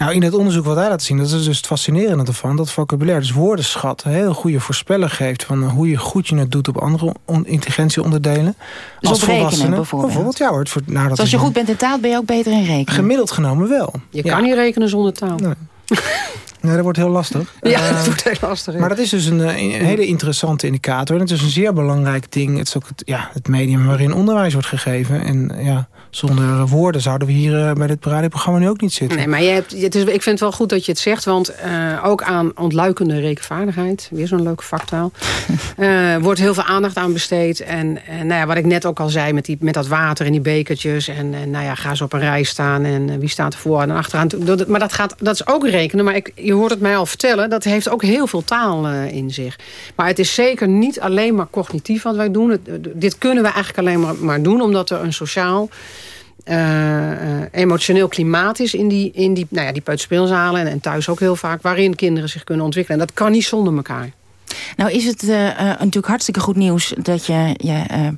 Nou, in het onderzoek wat hij laat zien, dat is dus het fascinerende ervan... dat vocabulaire, dus woordenschat, een heel goede voorspeller geeft... van hoe je goed je het doet op andere on intelligentieonderdelen. Dus als op rekenen bijvoorbeeld? Bijvoorbeeld, ja hoor. Voor, nou, dat dus als je goed bent in taal, ben je ook beter in rekenen? Gemiddeld genomen wel. Je ja. kan niet rekenen zonder taal. Nee. Nee, dat wordt heel lastig. (laughs) Ja, uh, dat wordt heel lastig. Ja. Maar dat is dus een, een, hele interessante indicator. En het is een zeer belangrijk ding. Het is ook het, ja, het medium waarin onderwijs wordt gegeven. En ja, zonder woorden zouden we hier uh, bij dit radioprogramma nu ook niet zitten. Nee, maar je hebt, het is, ik vind het wel goed dat je het zegt. Want uh, ook aan ontluikende rekenvaardigheid, weer zo'n leuke vaktaal... (laughs) wordt heel veel aandacht aan besteed. En, en nou ja, wat ik net ook al zei met, die, met dat water en die bekertjes. En, en nou ja, ga ze op een rij staan en wie staat er voor en achteraan. Maar dat, gaat, dat is ook rekenen. Maar ik, je hoort het mij al vertellen, dat heeft ook heel veel taal uh, in zich. Maar het is zeker niet alleen maar cognitief wat wij doen. Het, dit kunnen we eigenlijk alleen maar, maar doen omdat er een sociaal... Uh, uh, emotioneel klimaat is in die, in die, nou ja, die peuterspeelzalen en, en thuis ook heel vaak... waarin kinderen zich kunnen ontwikkelen. En dat kan niet zonder elkaar. Nou is het uh, uh, natuurlijk hartstikke goed nieuws dat je, je uh,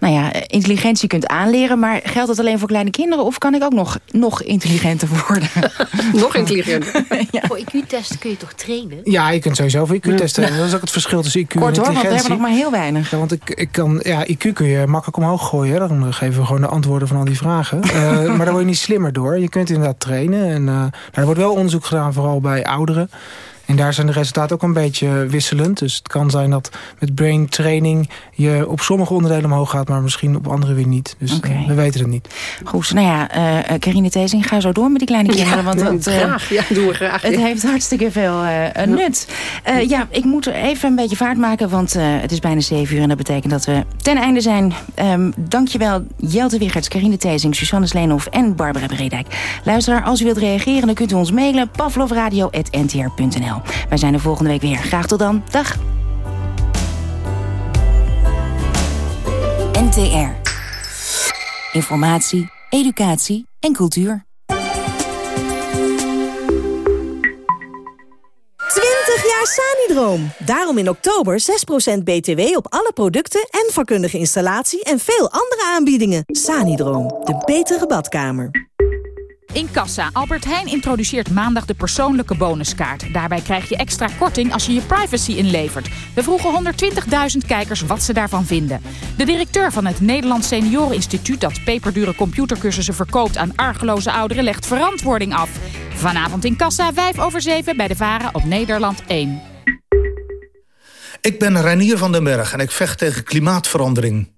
nou ja, intelligentie kunt aanleren. Maar geldt dat alleen voor kleine kinderen of kan ik ook nog, nog intelligenter worden? (laughs) nog intelligenter? (laughs) ja. Voor IQ-testen kun je toch trainen? Ja, je kunt sowieso voor IQ testen. Ja. Dat is ook het verschil tussen IQ Kort, en intelligentie. Kort hoor, want we hebben nog maar heel weinig. Ja, want ik, ik kan, ja, IQ kun je makkelijk omhoog gooien. Dan geven we gewoon de antwoorden van al die vragen. (laughs) maar daar word je niet slimmer door. Je kunt inderdaad trainen. En, nou, er wordt wel onderzoek gedaan, vooral bij ouderen. En daar zijn de resultaten ook een beetje wisselend. Dus het kan zijn dat met brain training je op sommige onderdelen omhoog gaat... maar misschien op andere weer niet. Dus okay. we weten het niet. Goed, nou ja, uh, Carine Tezing, ga zo door met die kleine kinderen. Ja, want het, uh, (laughs) graag. Ja, doen we graag. Het ja. heeft hartstikke veel uh, nut. ja, ik moet even een beetje vaart maken, want het is bijna 7 uur... en dat betekent dat we ten einde zijn. Um, dankjewel Jelte Wicherts, Carine Tezing, Susanne Sleenhoff en Barbara Bredijk. Luisteraar, als u wilt reageren, dan kunt u ons mailen... pavlovradio.ntr.nl wij zijn er volgende week weer. Graag tot dan. Dag. NTR. Informatie, educatie en cultuur. 20 jaar Sanidroom. Daarom in oktober 6% BTW op alle producten en vakkundige installatie en veel andere aanbiedingen. Sanidroom, de betere badkamer. In Kassa. Albert Heijn introduceert maandag de persoonlijke bonuskaart. Daarbij krijg je extra korting als je je privacy inlevert. We vroegen 120.000 kijkers wat ze daarvan vinden. De directeur van het Nederlands Senioreninstituut... dat peperdure computercursussen verkoopt aan argeloze ouderen... legt verantwoording af. Vanavond in Kassa, 5 over 7 bij de Varen op Nederland 1. Ik ben Reinier van den Berg en ik vecht tegen klimaatverandering.